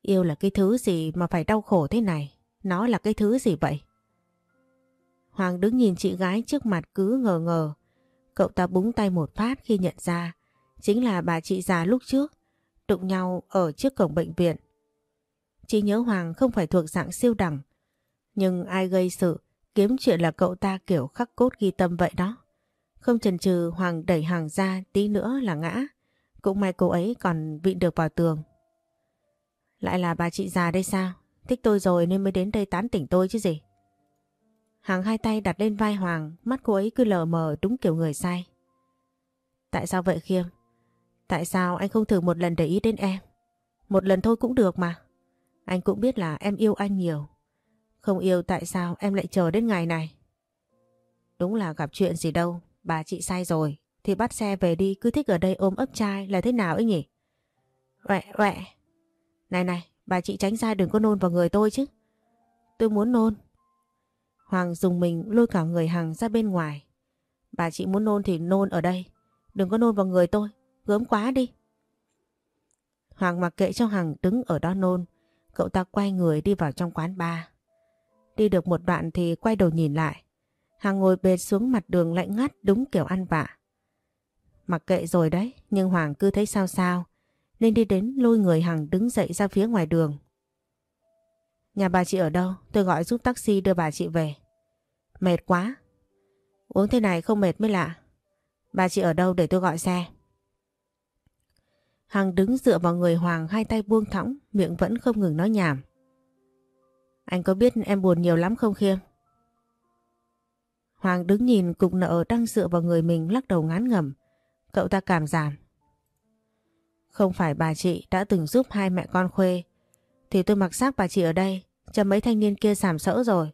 Yêu là cái thứ gì mà phải đau khổ thế này? Nó là cái thứ gì vậy? Hoàng đứng nhìn chị gái trước mặt cứ ngờ ngờ. Cậu ta búng tay một phát khi nhận ra, chính là bà chị già lúc trước, đụng nhau ở trước cổng bệnh viện. Chị nhớ Hoàng không phải thuộc dạng siêu đẳng, nhưng ai gây sự, kiếm chuyện là cậu ta kiểu khắc cốt ghi tâm vậy đó. Không chần chừ, Hoàng đẩy hàng ra tí nữa là ngã. Cũng may cô ấy còn vịn được vào tường. Lại là bà chị già đây sao? Thích tôi rồi nên mới đến đây tán tỉnh tôi chứ gì. Hàng hai tay đặt lên vai Hoàng, mắt cô ấy cứ lờ mờ đúng kiểu người sai Tại sao vậy Khiêm? Tại sao anh không thử một lần để ý đến em? Một lần thôi cũng được mà. Anh cũng biết là em yêu anh nhiều. Không yêu tại sao em lại chờ đến ngày này? Đúng là gặp chuyện gì đâu, bà chị sai rồi. Thì bắt xe về đi, cứ thích ở đây ôm ấp trai là thế nào ấy nhỉ? Uẹ, uẹ. Này này, bà chị tránh ra đừng có nôn vào người tôi chứ. Tôi muốn nôn. Hoàng dùng mình lôi cả người Hằng ra bên ngoài. Bà chị muốn nôn thì nôn ở đây. Đừng có nôn vào người tôi. Gớm quá đi. Hoàng mặc kệ cho Hằng đứng ở đó nôn. Cậu ta quay người đi vào trong quán bar. Đi được một đoạn thì quay đầu nhìn lại. Hằng ngồi bệt xuống mặt đường lạnh ngắt đúng kiểu ăn vạ. Mặc kệ rồi đấy, nhưng Hoàng cứ thấy sao sao. Nên đi đến lôi người Hằng đứng dậy ra phía ngoài đường. Nhà bà chị ở đâu? Tôi gọi giúp taxi đưa bà chị về. Mệt quá. Uống thế này không mệt mới lạ. Bà chị ở đâu để tôi gọi xe? Hằng đứng dựa vào người Hoàng hai tay buông thõng, miệng vẫn không ngừng nói nhảm. Anh có biết em buồn nhiều lắm không Khiêm? Hoàng đứng nhìn cục nợ đang dựa vào người mình lắc đầu ngán ngẩm. Cậu ta cảm giảm. Không phải bà chị đã từng giúp hai mẹ con Khuê thì tôi mặc xác bà chị ở đây cho mấy thanh niên kia sảm sỡ rồi.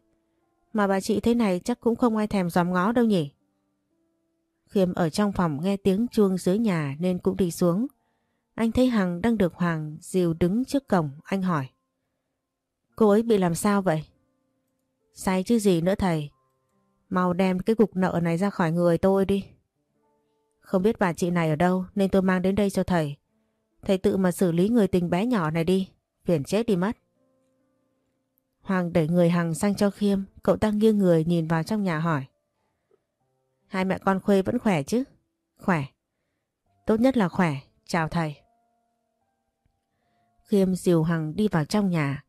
Mà bà chị thế này chắc cũng không ai thèm dòm ngó đâu nhỉ. Khiêm ở trong phòng nghe tiếng chuông dưới nhà nên cũng đi xuống. Anh thấy Hằng đang được Hoàng dìu đứng trước cổng, anh hỏi. Cô ấy bị làm sao vậy? sai chứ gì nữa thầy. Mau đem cái cục nợ này ra khỏi người tôi đi. Không biết bà chị này ở đâu nên tôi mang đến đây cho thầy. Thầy tự mà xử lý người tình bé nhỏ này đi. Phiền chết đi mất. Hoàng đẩy người Hằng sang cho Khiêm. Cậu ta nghiêng người nhìn vào trong nhà hỏi. Hai mẹ con Khuê vẫn khỏe chứ? Khỏe. Tốt nhất là khỏe. Chào thầy. Khiêm dìu Hằng đi vào trong nhà.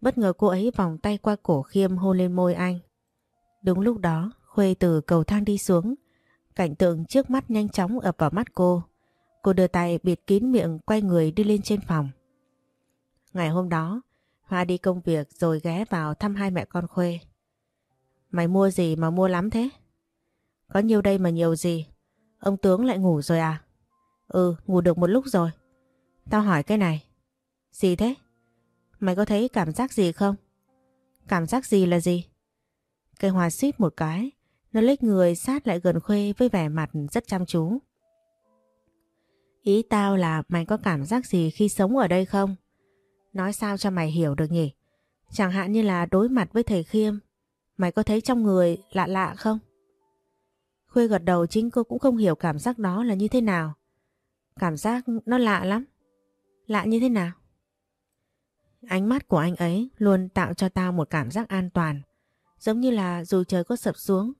Bất ngờ cô ấy vòng tay qua cổ Khiêm hôn lên môi anh. Đúng lúc đó, Khuê từ cầu thang đi xuống. Cảnh tượng trước mắt nhanh chóng ập vào mắt cô. Cô đưa tay bịt kín miệng quay người đi lên trên phòng. Ngày hôm đó, Hoa đi công việc rồi ghé vào thăm hai mẹ con Khuê. Mày mua gì mà mua lắm thế? Có nhiều đây mà nhiều gì? Ông tướng lại ngủ rồi à? Ừ, ngủ được một lúc rồi. Tao hỏi cái này. Gì thế? Mày có thấy cảm giác gì không? Cảm giác gì là gì? Cây hoa suýt một cái, nó lết người sát lại gần Khuê với vẻ mặt rất chăm chú. Ý tao là mày có cảm giác gì khi sống ở đây không? Nói sao cho mày hiểu được nhỉ? Chẳng hạn như là đối mặt với thầy Khiêm, mày có thấy trong người lạ lạ không? Khuê gật đầu chính cô cũng không hiểu cảm giác đó là như thế nào. Cảm giác nó lạ lắm. Lạ như thế nào? Ánh mắt của anh ấy luôn tạo cho tao một cảm giác an toàn. Giống như là dù trời có sập xuống,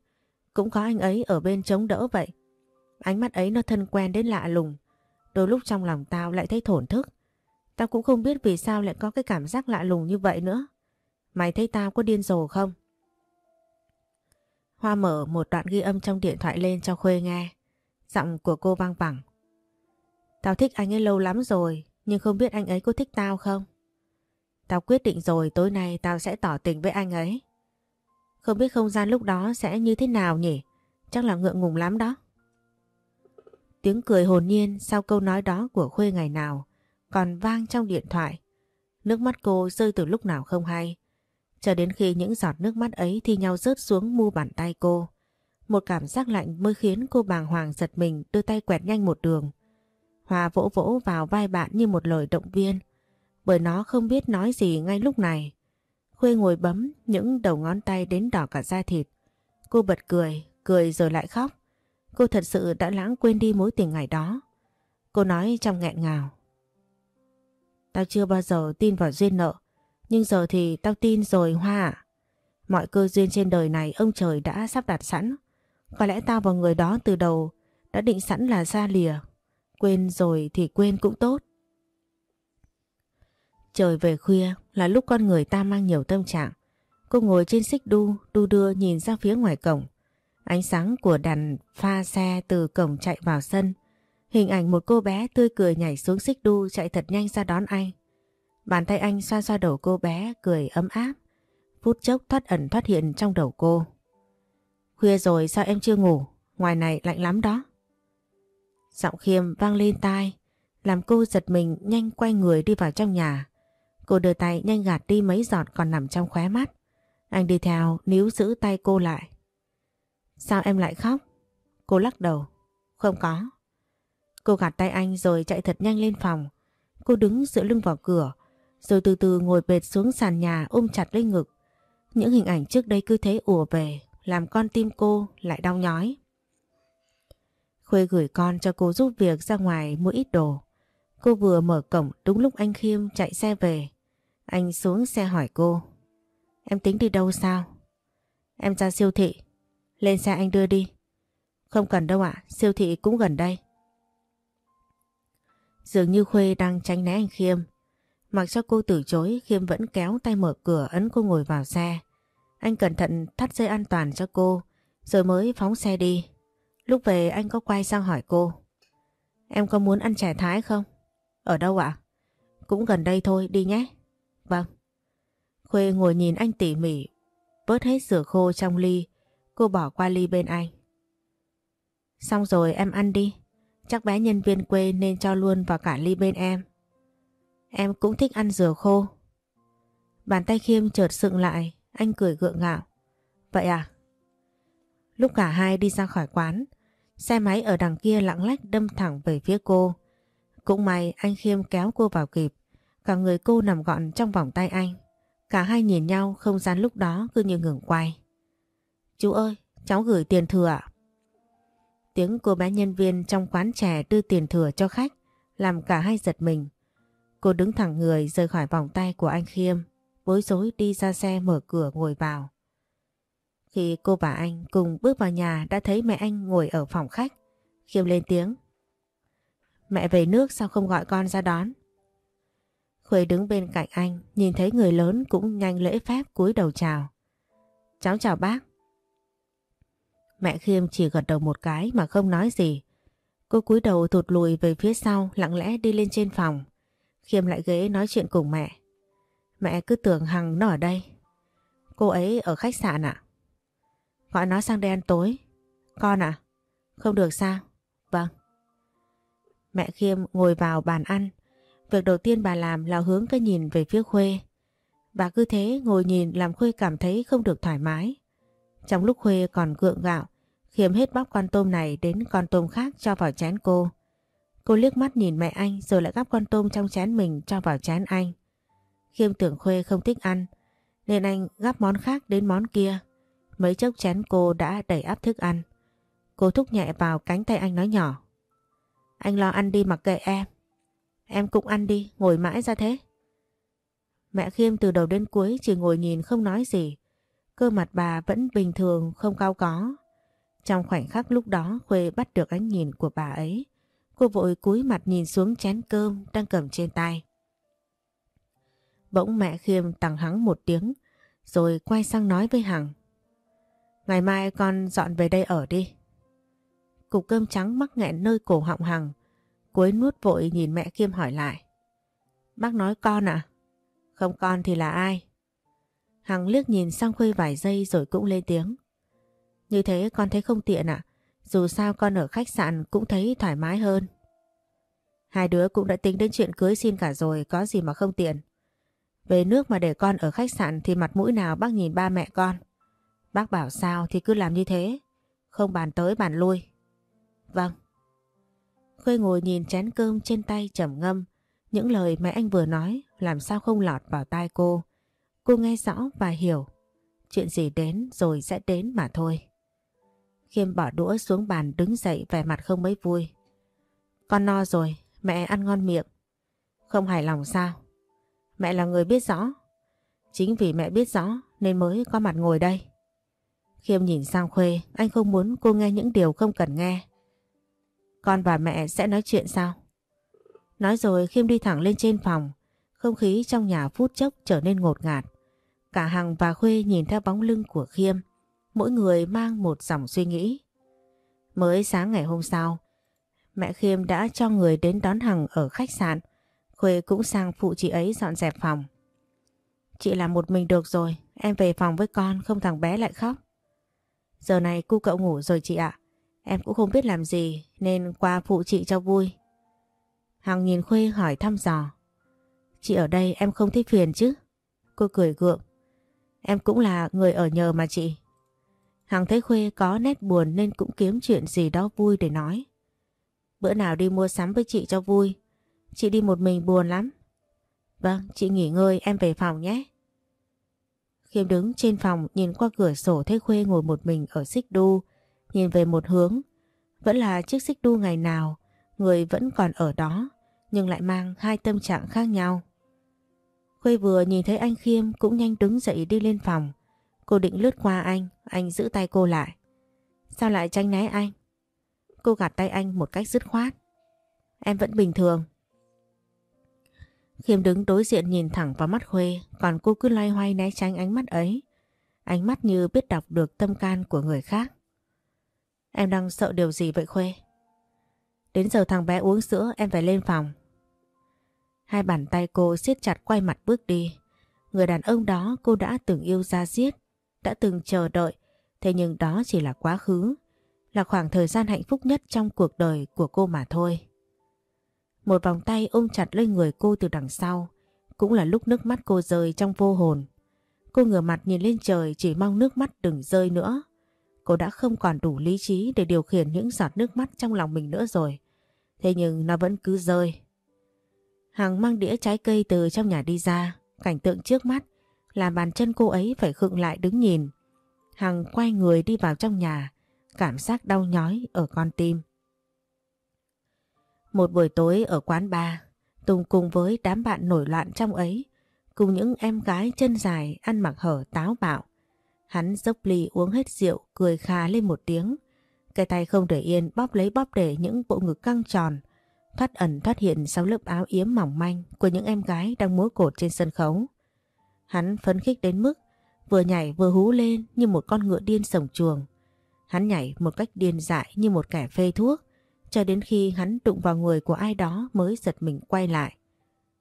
cũng có anh ấy ở bên chống đỡ vậy. Ánh mắt ấy nó thân quen đến lạ lùng. Đôi lúc trong lòng tao lại thấy thổn thức. Tao cũng không biết vì sao lại có cái cảm giác lạ lùng như vậy nữa. Mày thấy tao có điên rồ không? Hoa mở một đoạn ghi âm trong điện thoại lên cho Khuê nghe. Giọng của cô vang vẳng. Tao thích anh ấy lâu lắm rồi, nhưng không biết anh ấy có thích tao không? Tao quyết định rồi tối nay tao sẽ tỏ tình với anh ấy. Không biết không gian lúc đó sẽ như thế nào nhỉ? Chắc là ngượng ngùng lắm đó. Tiếng cười hồn nhiên sau câu nói đó của Khuê ngày nào còn vang trong điện thoại. Nước mắt cô rơi từ lúc nào không hay. Cho đến khi những giọt nước mắt ấy thi nhau rớt xuống mu bàn tay cô. Một cảm giác lạnh mới khiến cô bàng hoàng giật mình đưa tay quẹt nhanh một đường. Hòa vỗ vỗ vào vai bạn như một lời động viên. Bởi nó không biết nói gì ngay lúc này. Khuê ngồi bấm những đầu ngón tay đến đỏ cả da thịt. Cô bật cười, cười rồi lại khóc. Cô thật sự đã lãng quên đi mối tình ngày đó. Cô nói trong nghẹn ngào. Tao chưa bao giờ tin vào duyên nợ. Nhưng giờ thì tao tin rồi Hoa ạ. Mọi cơ duyên trên đời này ông trời đã sắp đặt sẵn. Có lẽ tao và người đó từ đầu đã định sẵn là xa lìa. Quên rồi thì quên cũng tốt. Trời về khuya là lúc con người ta mang nhiều tâm trạng. Cô ngồi trên xích đu, đu đưa nhìn ra phía ngoài cổng. Ánh sáng của đàn pha xe từ cổng chạy vào sân. Hình ảnh một cô bé tươi cười nhảy xuống xích đu chạy thật nhanh ra đón anh. Bàn tay anh xoa xoa đầu cô bé cười ấm áp. Phút chốc thoát ẩn thoát hiện trong đầu cô. Khuya rồi sao em chưa ngủ? Ngoài này lạnh lắm đó. Giọng khiêm vang lên tai, làm cô giật mình nhanh quay người đi vào trong nhà. Cô đưa tay nhanh gạt đi mấy giọt còn nằm trong khóe mắt. Anh đi theo níu giữ tay cô lại. Sao em lại khóc? Cô lắc đầu. Không có. Cô gạt tay anh rồi chạy thật nhanh lên phòng. Cô đứng dựa lưng vào cửa, rồi từ từ ngồi bệt xuống sàn nhà ôm chặt lấy ngực. Những hình ảnh trước đây cứ thế ùa về, làm con tim cô lại đau nhói. Khuê gửi con cho cô giúp việc ra ngoài mua ít đồ. Cô vừa mở cổng đúng lúc anh Khiêm chạy xe về. Anh xuống xe hỏi cô. Em tính đi đâu sao? Em ra siêu thị. Lên xe anh đưa đi. Không cần đâu ạ, siêu thị cũng gần đây. Dường như Khuê đang tránh né anh Khiêm. Mặc cho cô từ chối, Khiêm vẫn kéo tay mở cửa ấn cô ngồi vào xe. Anh cẩn thận thắt dây an toàn cho cô, rồi mới phóng xe đi. Lúc về anh có quay sang hỏi cô. Em có muốn ăn chè thái không? Ở đâu ạ? Cũng gần đây thôi, đi nhé. Vâng. Khuê ngồi nhìn anh tỉ mỉ, vớt hết rửa khô trong ly, cô bỏ qua ly bên anh. Xong rồi em ăn đi, chắc bé nhân viên quê nên cho luôn vào cả ly bên em. Em cũng thích ăn dừa khô. Bàn tay Khiêm chợt sựng lại, anh cười gượng gạo. Vậy à? Lúc cả hai đi ra khỏi quán, xe máy ở đằng kia lặng lách đâm thẳng về phía cô. Cũng may anh Khiêm kéo cô vào kịp. Cả người cô nằm gọn trong vòng tay anh. Cả hai nhìn nhau không gian lúc đó cứ như ngừng quay. Chú ơi, cháu gửi tiền thừa ạ. Tiếng cô bé nhân viên trong quán trẻ đưa tiền thừa cho khách làm cả hai giật mình. Cô đứng thẳng người rời khỏi vòng tay của anh Khiêm, bối rối đi ra xe mở cửa ngồi vào. Khi cô và anh cùng bước vào nhà đã thấy mẹ anh ngồi ở phòng khách. Khiêm lên tiếng. Mẹ về nước sao không gọi con ra đón? Khuê đứng bên cạnh anh, nhìn thấy người lớn cũng nhanh lễ phép cúi đầu chào. Cháu chào bác. Mẹ Khiêm chỉ gật đầu một cái mà không nói gì. Cô cúi đầu thụt lùi về phía sau lặng lẽ đi lên trên phòng. Khiêm lại ghế nói chuyện cùng mẹ. Mẹ cứ tưởng Hằng nó ở đây. Cô ấy ở khách sạn ạ. Gọi nó sang đây ăn tối. Con ạ? Không được sao? Vâng. Mẹ Khiêm ngồi vào bàn ăn. Việc đầu tiên bà làm là hướng cái nhìn về phía Khuê. Bà cứ thế ngồi nhìn làm Khuê cảm thấy không được thoải mái. Trong lúc Khuê còn gượng gạo, Khiêm hết bóc con tôm này đến con tôm khác cho vào chén cô. Cô liếc mắt nhìn mẹ anh rồi lại gắp con tôm trong chén mình cho vào chén anh. Khiêm tưởng Khuê không thích ăn, nên anh gắp món khác đến món kia. Mấy chốc chén cô đã đầy áp thức ăn. Cô thúc nhẹ vào cánh tay anh nói nhỏ. Anh lo ăn đi mặc kệ em. Em cũng ăn đi, ngồi mãi ra thế. Mẹ Khiêm từ đầu đến cuối chỉ ngồi nhìn không nói gì. Cơ mặt bà vẫn bình thường, không cao có. Trong khoảnh khắc lúc đó Khuê bắt được ánh nhìn của bà ấy. Cô vội cúi mặt nhìn xuống chén cơm đang cầm trên tay. Bỗng mẹ Khiêm tặng hắng một tiếng rồi quay sang nói với Hằng. Ngày mai con dọn về đây ở đi. Cục cơm trắng mắc nghẹn nơi cổ họng Hằng. Cuối nuốt vội nhìn mẹ kim hỏi lại. Bác nói con à? Không con thì là ai? Hằng liếc nhìn sang Khuê vài giây rồi cũng lên tiếng. Như thế con thấy không tiện ạ. Dù sao con ở khách sạn cũng thấy thoải mái hơn. Hai đứa cũng đã tính đến chuyện cưới xin cả rồi, có gì mà không tiện. Về nước mà để con ở khách sạn thì mặt mũi nào bác nhìn ba mẹ con. Bác bảo sao thì cứ làm như thế. Không bàn tới bàn lui. Vâng. Khuê ngồi nhìn chén cơm trên tay trầm ngâm. Những lời mẹ anh vừa nói làm sao không lọt vào tai cô. Cô nghe rõ và hiểu. Chuyện gì đến rồi sẽ đến mà thôi. Khiêm bỏ đũa xuống bàn đứng dậy vẻ mặt không mấy vui. Con no rồi, mẹ ăn ngon miệng. Không hài lòng sao? Mẹ là người biết rõ. Chính vì mẹ biết rõ nên mới có mặt ngồi đây. Khiêm nhìn sang Khuê, anh không muốn cô nghe những điều không cần nghe. Con và mẹ sẽ nói chuyện sao? Nói rồi Khiêm đi thẳng lên trên phòng, không khí trong nhà phút chốc trở nên ngột ngạt. Cả Hằng và Khuê nhìn theo bóng lưng của Khiêm, mỗi người mang một dòng suy nghĩ. Mới sáng ngày hôm sau, mẹ Khiêm đã cho người đến đón Hằng ở khách sạn. Khuê cũng sang phụ chị ấy dọn dẹp phòng. Chị làm một mình được rồi, em về phòng với con không thằng bé lại khóc. Giờ này cu cậu ngủ rồi chị ạ, em cũng không biết làm gì nên qua phụ chị cho vui. Hằng nhìn Khuê hỏi thăm dò. Chị ở đây em không thấy phiền chứ? Cô cười gượng. Em cũng là người ở nhờ mà chị. Hằng thấy Khuê có nét buồn nên cũng kiếm chuyện gì đó vui để nói. Bữa nào đi mua sắm với chị cho vui. Chị đi một mình buồn lắm. Vâng, chị nghỉ ngơi em về phòng nhé. Khiêm đứng trên phòng nhìn qua cửa sổ thấy Khuê ngồi một mình ở xích đu, nhìn về một hướng. Vẫn là chiếc xích đu ngày nào, người vẫn còn ở đó, nhưng lại mang hai tâm trạng khác nhau. Khuê vừa nhìn thấy anh Khiêm cũng nhanh đứng dậy đi lên phòng. Cô định lướt qua anh, anh giữ tay cô lại. Sao lại tranh né anh? Cô gạt tay anh một cách dứt khoát. Em vẫn bình thường. Khiêm đứng đối diện nhìn thẳng vào mắt Khuê, còn cô cứ loay hoay né tránh ánh mắt ấy. Ánh mắt như biết đọc được tâm can của người khác. Em đang sợ điều gì vậy Khuê? Đến giờ thằng bé uống sữa em phải lên phòng. Hai bàn tay cô siết chặt quay mặt bước đi. Người đàn ông đó cô đã từng yêu ra giết, đã từng chờ đợi, thế nhưng đó chỉ là quá khứ, là khoảng thời gian hạnh phúc nhất trong cuộc đời của cô mà thôi. Một vòng tay ôm chặt lên người cô từ đằng sau, cũng là lúc nước mắt cô rơi trong vô hồn. Cô ngửa mặt nhìn lên trời chỉ mong nước mắt đừng rơi nữa. Cô đã không còn đủ lý trí để điều khiển những giọt nước mắt trong lòng mình nữa rồi. Thế nhưng nó vẫn cứ rơi, Hằng mang đĩa trái cây từ trong nhà đi ra, cảnh tượng trước mắt làm bàn chân cô ấy phải khựng lại đứng nhìn. Hằng quay người đi vào trong nhà, cảm giác đau nhói ở con tim. Một buổi tối ở quán bar, Tùng cùng với đám bạn nổi loạn trong ấy, cùng những em gái chân dài ăn mặc hở táo bạo. Hắn dốc ly uống hết rượu, cười khà lên một tiếng. Cái tay không để yên bóp lấy bóp để những bộ ngực căng tròn, thoát ẩn thoát hiện sau lớp áo yếm mỏng manh của những em gái đang múa cột trên sân khấu. Hắn phấn khích đến mức vừa nhảy vừa hú lên như một con ngựa điên sổng chuồng. Hắn nhảy một cách điên dại như một kẻ phê thuốc, cho đến khi hắn đụng vào người của ai đó mới giật mình quay lại.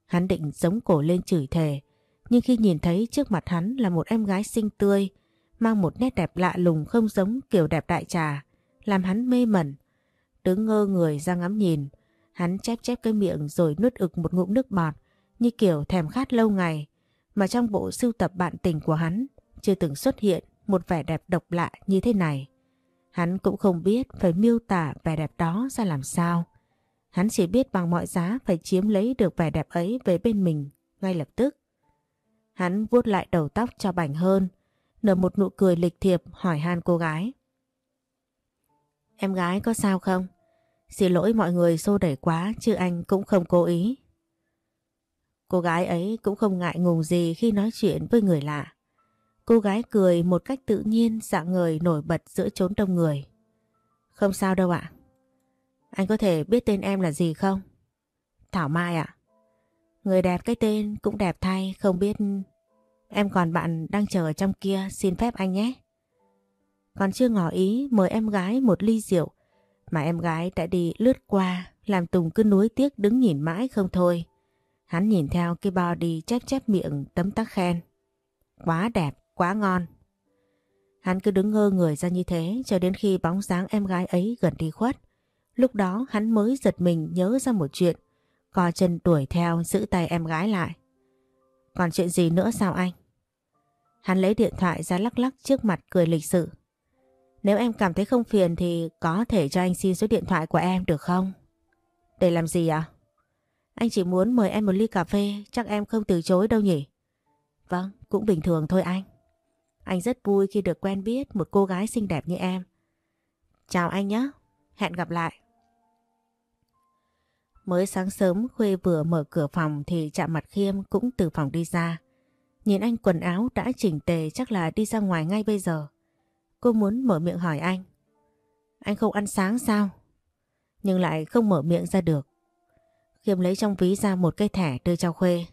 Hắn định giống cổ lên chửi thề, nhưng khi nhìn thấy trước mặt hắn là một em gái xinh tươi, mang một nét đẹp lạ lùng không giống kiểu đẹp đại trà, làm hắn mê mẩn. Đứng ngơ người ra ngắm nhìn, hắn chép chép cái miệng rồi nuốt ực một ngụm nước bọt, như kiểu thèm khát lâu ngày, mà trong bộ sưu tập bạn tình của hắn chưa từng xuất hiện một vẻ đẹp độc lạ như thế này. Hắn cũng không biết phải miêu tả vẻ đẹp đó ra làm sao. Hắn chỉ biết bằng mọi giá phải chiếm lấy được vẻ đẹp ấy về bên mình ngay lập tức. Hắn vuốt lại đầu tóc cho bảnh hơn, nở một nụ cười lịch thiệp hỏi han cô gái. Em gái có sao không? Xin lỗi mọi người xô đẩy quá, chứ anh cũng không cố ý. Cô gái ấy cũng không ngại ngùng gì khi nói chuyện với người lạ. Cô gái cười một cách tự nhiên, dạng người nổi bật giữa chốn đông người. Không sao đâu ạ. Anh có thể biết tên em là gì không? Thảo Mai ạ. Người đẹp cái tên cũng đẹp thay, không biết... Em còn bạn đang chờ ở trong kia xin phép anh nhé. Còn chưa ngỏ ý mời em gái một ly rượu mà em gái đã đi lướt qua làm Tùng cứ nuối tiếc đứng nhìn mãi không thôi. Hắn nhìn theo cái body chép chép miệng tấm tắc khen. Quá đẹp, quá ngon. Hắn cứ đứng ngơ người ra như thế cho đến khi bóng dáng em gái ấy gần đi khuất. Lúc đó hắn mới giật mình nhớ ra một chuyện. Co chân đuổi theo giữ tay em gái lại. Còn chuyện gì nữa sao anh? Hắn lấy điện thoại ra lắc lắc trước mặt cười lịch sự. Nếu em cảm thấy không phiền thì có thể cho anh xin số điện thoại của em được không? Để làm gì ạ? À? Anh chỉ muốn mời em một ly cà phê, chắc em không từ chối đâu nhỉ? Vâng, cũng bình thường thôi anh. Anh rất vui khi được quen biết một cô gái xinh đẹp như em. Chào anh nhé, hẹn gặp lại. Mới sáng sớm, Khuê vừa mở cửa phòng thì chạm mặt Khiêm cũng từ phòng đi ra. Nhìn anh quần áo đã chỉnh tề chắc là đi ra ngoài ngay bây giờ. Cô muốn mở miệng hỏi anh. Anh không ăn sáng sao? Nhưng lại không mở miệng ra được. Khiêm lấy trong ví ra một cây thẻ đưa cho Khuê.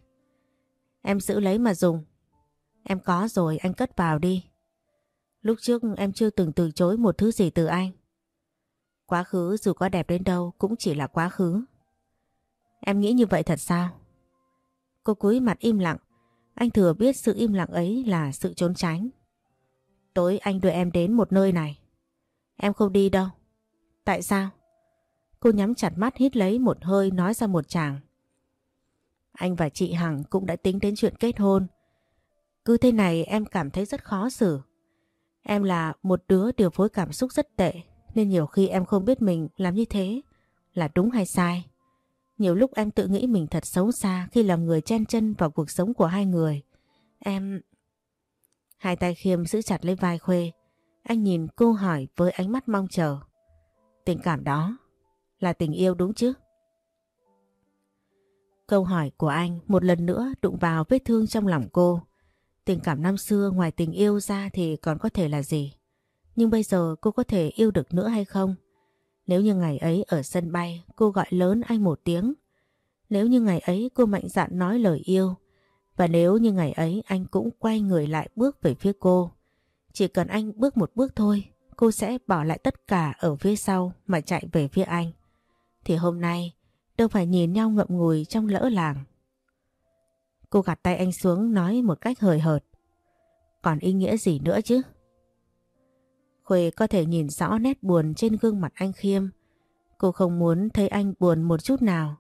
Em giữ lấy mà dùng. Em có rồi, anh cất vào đi. Lúc trước em chưa từng từ chối một thứ gì từ anh. Quá khứ dù có đẹp đến đâu cũng chỉ là quá khứ. Em nghĩ như vậy thật sao? Cô cúi mặt im lặng. Anh thừa biết sự im lặng ấy là sự trốn tránh. Tối anh đưa em đến một nơi này. Em không đi đâu. Tại sao? Cô nhắm chặt mắt hít lấy một hơi nói ra một chàng. Anh và chị Hằng cũng đã tính đến chuyện kết hôn. Cứ thế này em cảm thấy rất khó xử. Em là một đứa điều phối cảm xúc rất tệ, nên nhiều khi em không biết mình làm như thế là đúng hay sai. Nhiều lúc em tự nghĩ mình thật xấu xa khi làm người chen chân vào cuộc sống của hai người. Em... Hai tay khiêm giữ chặt lấy vai Khuê. Anh nhìn cô hỏi với ánh mắt mong chờ. Tình cảm đó là tình yêu đúng chứ? Câu hỏi của anh một lần nữa đụng vào vết thương trong lòng cô. Tình cảm năm xưa ngoài tình yêu ra thì còn có thể là gì? Nhưng bây giờ cô có thể yêu được nữa hay không? Nếu như ngày ấy ở sân bay cô gọi lớn anh một tiếng. Nếu như ngày ấy cô mạnh dạn nói lời yêu. Và nếu như ngày ấy anh cũng quay người lại bước về phía cô. Chỉ cần anh bước một bước thôi, cô sẽ bỏ lại tất cả ở phía sau mà chạy về phía anh. Thì hôm nay đâu phải nhìn nhau ngậm ngùi trong lỡ làng. Cô gạt tay anh xuống nói một cách hời hợt. Còn ý nghĩa gì nữa chứ? Khuê có thể nhìn rõ nét buồn trên gương mặt anh Khiêm. Cô không muốn thấy anh buồn một chút nào.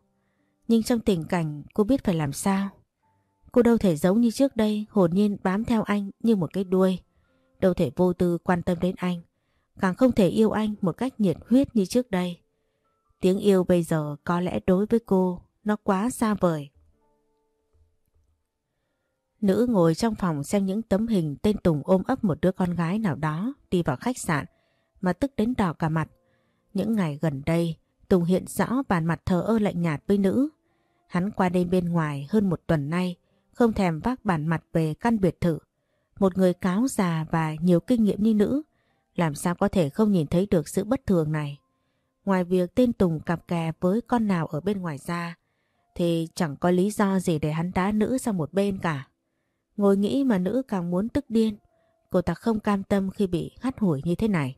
Nhưng trong tình cảnh cô biết phải làm sao. Cô đâu thể giống như trước đây, hồn nhiên bám theo anh như một cái đuôi. Đâu thể vô tư quan tâm đến anh. Càng không thể yêu anh một cách nhiệt huyết như trước đây. Tiếng yêu bây giờ có lẽ đối với cô, nó quá xa vời. Nữ ngồi trong phòng xem những tấm hình tên Tùng ôm ấp một đứa con gái nào đó đi vào khách sạn mà tức đến đỏ cả mặt. Những ngày gần đây, Tùng hiện rõ bàn mặt thờ ơ lạnh nhạt với nữ. Hắn qua đêm bên ngoài hơn một tuần nay, không thèm vác bàn mặt về căn biệt thự. Một người cáo già và nhiều kinh nghiệm như nữ, làm sao có thể không nhìn thấy được sự bất thường này. Ngoài việc tên Tùng cặp kè với con nào ở bên ngoài ra, thì chẳng có lý do gì để hắn đá nữ sang một bên cả. Ngồi nghĩ mà nữ càng muốn tức điên, cô ta không cam tâm khi bị hắt hủi như thế này.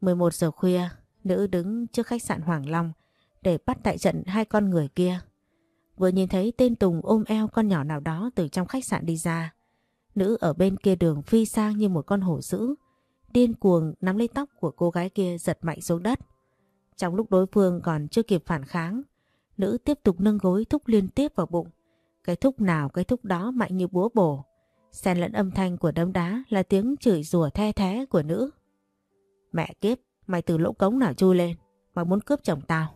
11 giờ khuya, nữ đứng trước khách sạn Hoàng Long để bắt tại trận hai con người kia. Vừa nhìn thấy tên Tùng ôm eo con nhỏ nào đó từ trong khách sạn đi ra. Nữ ở bên kia đường phi sang như một con hổ dữ, điên cuồng nắm lấy tóc của cô gái kia giật mạnh xuống đất. Trong lúc đối phương còn chưa kịp phản kháng, nữ tiếp tục nâng gối thúc liên tiếp vào bụng. Cái thúc nào cái thúc đó mạnh như búa bổ. Xen lẫn âm thanh của đấm đá là tiếng chửi rủa the thế của nữ. Mẹ kiếp, mày từ lỗ cống nào chui lên, mà muốn cướp chồng tao.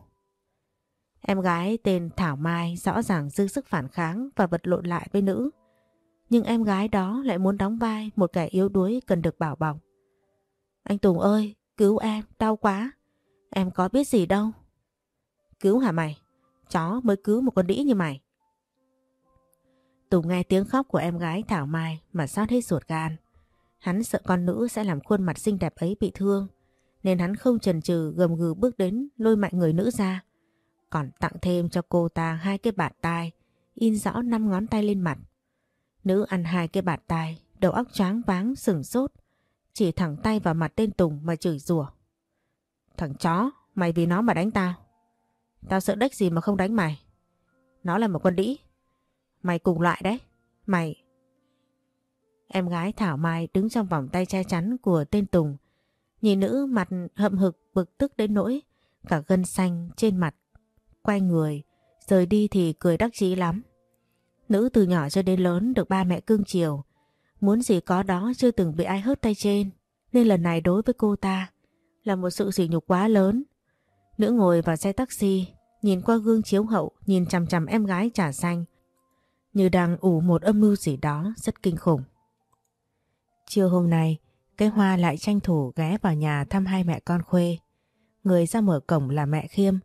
Em gái tên Thảo Mai rõ ràng dư sức phản kháng và vật lộn lại với nữ. Nhưng em gái đó lại muốn đóng vai một kẻ yếu đuối cần được bảo bọc. Anh Tùng ơi, cứu em, đau quá. Em có biết gì đâu. Cứu hả mày? Chó mới cứu một con đĩ như mày. Tùng nghe tiếng khóc của em gái Thảo Mai mà xót hết ruột gan. Hắn sợ con nữ sẽ làm khuôn mặt xinh đẹp ấy bị thương, nên hắn không chần chừ gầm gừ bước đến lôi mạnh người nữ ra. Còn tặng thêm cho cô ta hai cái bạt tai, in rõ năm ngón tay lên mặt. Nữ ăn hai cái bạt tai, đầu óc tráng váng sừng sốt, chỉ thẳng tay vào mặt tên Tùng mà chửi rủa. Thằng chó, mày vì nó mà đánh tao. Tao sợ đếch gì mà không đánh mày. Nó là một con đĩ. Mày cùng loại đấy. Mày... Em gái Thảo Mai đứng trong vòng tay che chắn của tên Tùng. Nhìn nữ mặt hậm hực bực tức đến nỗi. Cả gân xanh trên mặt. Quay người. Rời đi thì cười đắc chí lắm. Nữ từ nhỏ cho đến lớn được ba mẹ cưng chiều. Muốn gì có đó chưa từng bị ai hớt tay trên. Nên lần này đối với cô ta là một sự sỉ nhục quá lớn. Nữ ngồi vào xe taxi, nhìn qua gương chiếu hậu, nhìn chằm chằm em gái trả xanh. Như đang ủ một âm mưu gì đó rất kinh khủng. Trưa hôm nay, cây hoa lại tranh thủ ghé vào nhà thăm hai mẹ con Khuê. Người ra mở cổng là mẹ Khiêm.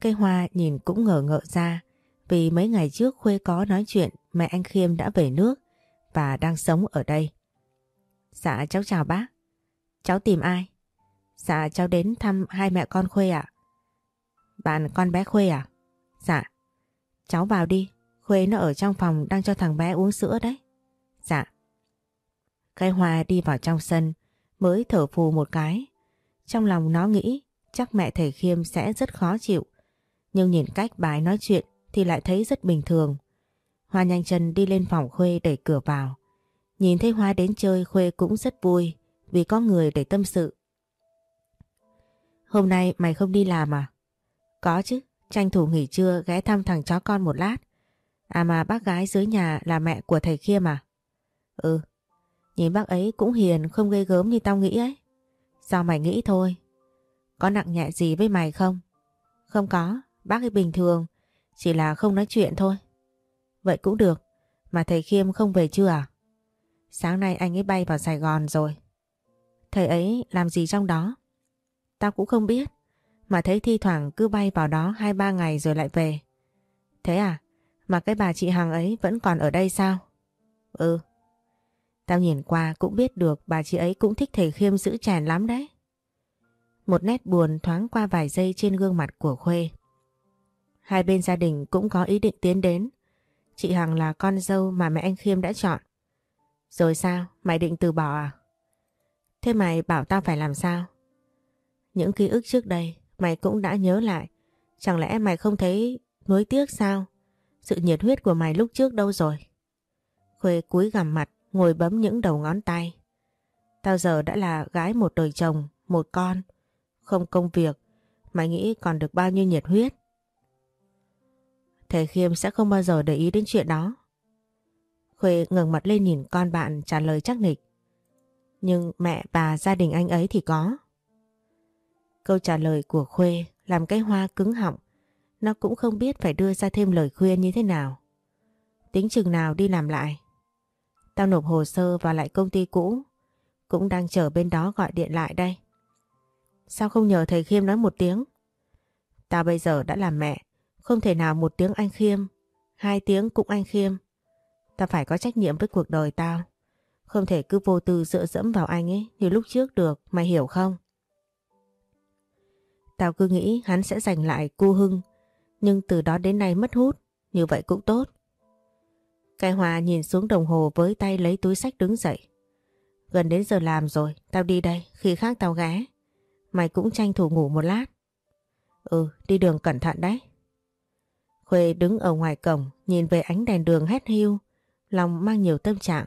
Cây hoa nhìn cũng ngờ ngợ ra vì mấy ngày trước Khuê có nói chuyện mẹ anh Khiêm đã về nước và đang sống ở đây. Dạ cháu chào bác. Cháu tìm ai? Dạ cháu đến thăm hai mẹ con Khuê ạ. Bạn con bé Khuê à? Dạ. Cháu vào đi. Khuê nó ở trong phòng đang cho thằng bé uống sữa đấy. Dạ. Cây hoa đi vào trong sân mới thở phù một cái. Trong lòng nó nghĩ chắc mẹ thầy Khiêm sẽ rất khó chịu. Nhưng nhìn cách bà ấy nói chuyện thì lại thấy rất bình thường. Hoa nhanh chân đi lên phòng Khuê đẩy cửa vào. Nhìn thấy Hoa đến chơi Khuê cũng rất vui vì có người để tâm sự. Hôm nay mày không đi làm à? Có chứ, tranh thủ nghỉ trưa ghé thăm thằng chó con một lát. À mà bác gái dưới nhà là mẹ của thầy kia mà. Ừ, nhìn bác ấy cũng hiền không gây gớm như tao nghĩ ấy. Sao mày nghĩ thôi? Có nặng nhẹ gì với mày không? Không có, bác ấy bình thường, chỉ là không nói chuyện thôi. Vậy cũng được, mà thầy Khiêm không về chưa à? Sáng nay anh ấy bay vào Sài Gòn rồi. Thầy ấy làm gì trong đó? Tao cũng không biết, mà thấy thi thoảng cứ bay vào đó 2-3 ngày rồi lại về. Thế à? Mà cái bà chị Hằng ấy vẫn còn ở đây sao? Ừ. Tao nhìn qua cũng biết được bà chị ấy cũng thích thầy Khiêm giữ chèn lắm đấy. Một nét buồn thoáng qua vài giây trên gương mặt của Khuê. Hai bên gia đình cũng có ý định tiến đến. Chị Hằng là con dâu mà mẹ anh Khiêm đã chọn. Rồi sao? Mày định từ bỏ à? Thế mày bảo tao phải làm sao? Những ký ức trước đây mày cũng đã nhớ lại. Chẳng lẽ mày không thấy nuối tiếc sao? Sự nhiệt huyết của mày lúc trước đâu rồi? Khuê cúi gằm mặt, ngồi bấm những đầu ngón tay. Tao giờ đã là gái một đời chồng, một con. Không công việc, mày nghĩ còn được bao nhiêu nhiệt huyết? Thầy Khiêm sẽ không bao giờ để ý đến chuyện đó. Khuê ngẩng mặt lên nhìn con bạn trả lời chắc nịch. Nhưng mẹ và gia đình anh ấy thì có. Câu trả lời của Khuê làm cái hoa cứng họng. Nó cũng không biết phải đưa ra thêm lời khuyên như thế nào. Tính chừng nào đi làm lại? Tao nộp hồ sơ vào lại công ty cũ. Cũng đang chờ bên đó gọi điện lại đây. Sao không nhờ thầy Khiêm nói một tiếng? Tao bây giờ đã làm mẹ. Không thể nào một tiếng anh Khiêm. Hai tiếng cũng anh Khiêm. Tao phải có trách nhiệm với cuộc đời tao. Không thể cứ vô tư dựa dẫm vào anh ấy như lúc trước được, mày hiểu không? Tao cứ nghĩ hắn sẽ giành lại cu hưng, nhưng từ đó đến nay mất hút, như vậy cũng tốt. Cái Hòa nhìn xuống đồng hồ với tay lấy túi sách đứng dậy. Gần đến giờ làm rồi, tao đi đây, khi khác tao ghé. Mày cũng tranh thủ ngủ một lát. Ừ, đi đường cẩn thận đấy. Khuê đứng ở ngoài cổng, nhìn về ánh đèn đường hét hiu, lòng mang nhiều tâm trạng.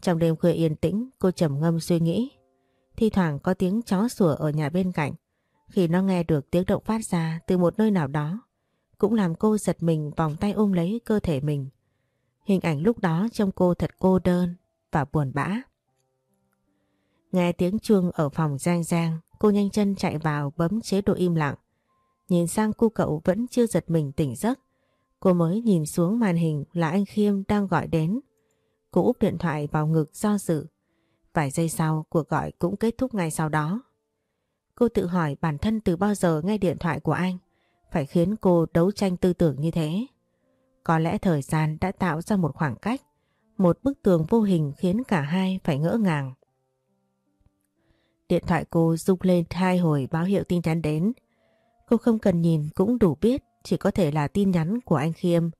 Trong đêm khuya yên tĩnh, cô trầm ngâm suy nghĩ. Thi thoảng có tiếng chó sủa ở nhà bên cạnh. Khi nó nghe được tiếng động phát ra từ một nơi nào đó, cũng làm cô giật mình vòng tay ôm lấy cơ thể mình. Hình ảnh lúc đó trông cô thật cô đơn và buồn bã. Nghe tiếng chuông ở phòng giang giang, cô nhanh chân chạy vào bấm chế độ im lặng. Nhìn sang cô cậu vẫn chưa giật mình tỉnh giấc. Cô mới nhìn xuống màn hình là anh Khiêm đang gọi đến. Cô úp điện thoại vào ngực do dự. Vài giây sau cuộc gọi cũng kết thúc ngay sau đó. Cô tự hỏi bản thân từ bao giờ nghe điện thoại của anh phải khiến cô đấu tranh tư tưởng như thế. Có lẽ thời gian đã tạo ra một khoảng cách, một bức tường vô hình khiến cả hai phải ngỡ ngàng. Điện thoại cô rung lên hai hồi báo hiệu tin nhắn đến. Cô không cần nhìn cũng đủ biết chỉ có thể là tin nhắn của anh Khiêm.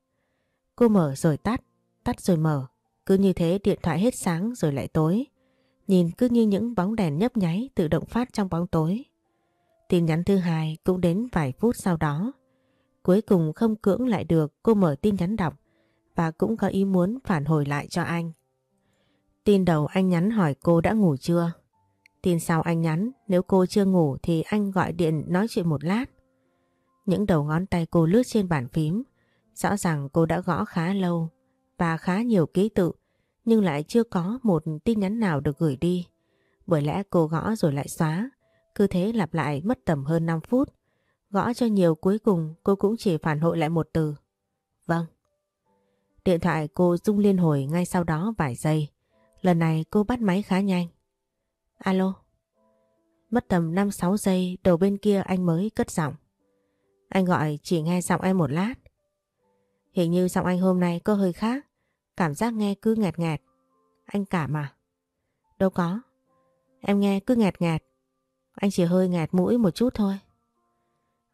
Cô mở rồi tắt, tắt rồi mở. Cứ như thế điện thoại hết sáng rồi lại tối. Nhìn cứ như những bóng đèn nhấp nháy tự động phát trong bóng tối. Tin nhắn thứ hai cũng đến vài phút sau đó. Cuối cùng không cưỡng lại được cô mở tin nhắn đọc và cũng có ý muốn phản hồi lại cho anh. Tin đầu anh nhắn hỏi cô đã ngủ chưa? Tin sau anh nhắn nếu cô chưa ngủ thì anh gọi điện nói chuyện một lát. Những đầu ngón tay cô lướt trên bàn phím. Rõ ràng cô đã gõ khá lâu và khá nhiều ký tự nhưng lại chưa có một tin nhắn nào được gửi đi. Bởi lẽ cô gõ rồi lại xóa, cứ thế lặp lại mất tầm hơn 5 phút. Gõ cho nhiều cuối cùng, cô cũng chỉ phản hồi lại một từ. Vâng. Điện thoại cô rung liên hồi ngay sau đó vài giây. Lần này cô bắt máy khá nhanh. Alo. Mất tầm 5-6 giây, đầu bên kia anh mới cất giọng. Anh gọi chỉ nghe giọng em một lát. Hình như giọng anh hôm nay có hơi khác. Cảm giác nghe cứ nghẹt nghẹt. Anh cảm à? Đâu có. Em nghe cứ nghẹt nghẹt. Anh chỉ hơi nghẹt mũi một chút thôi.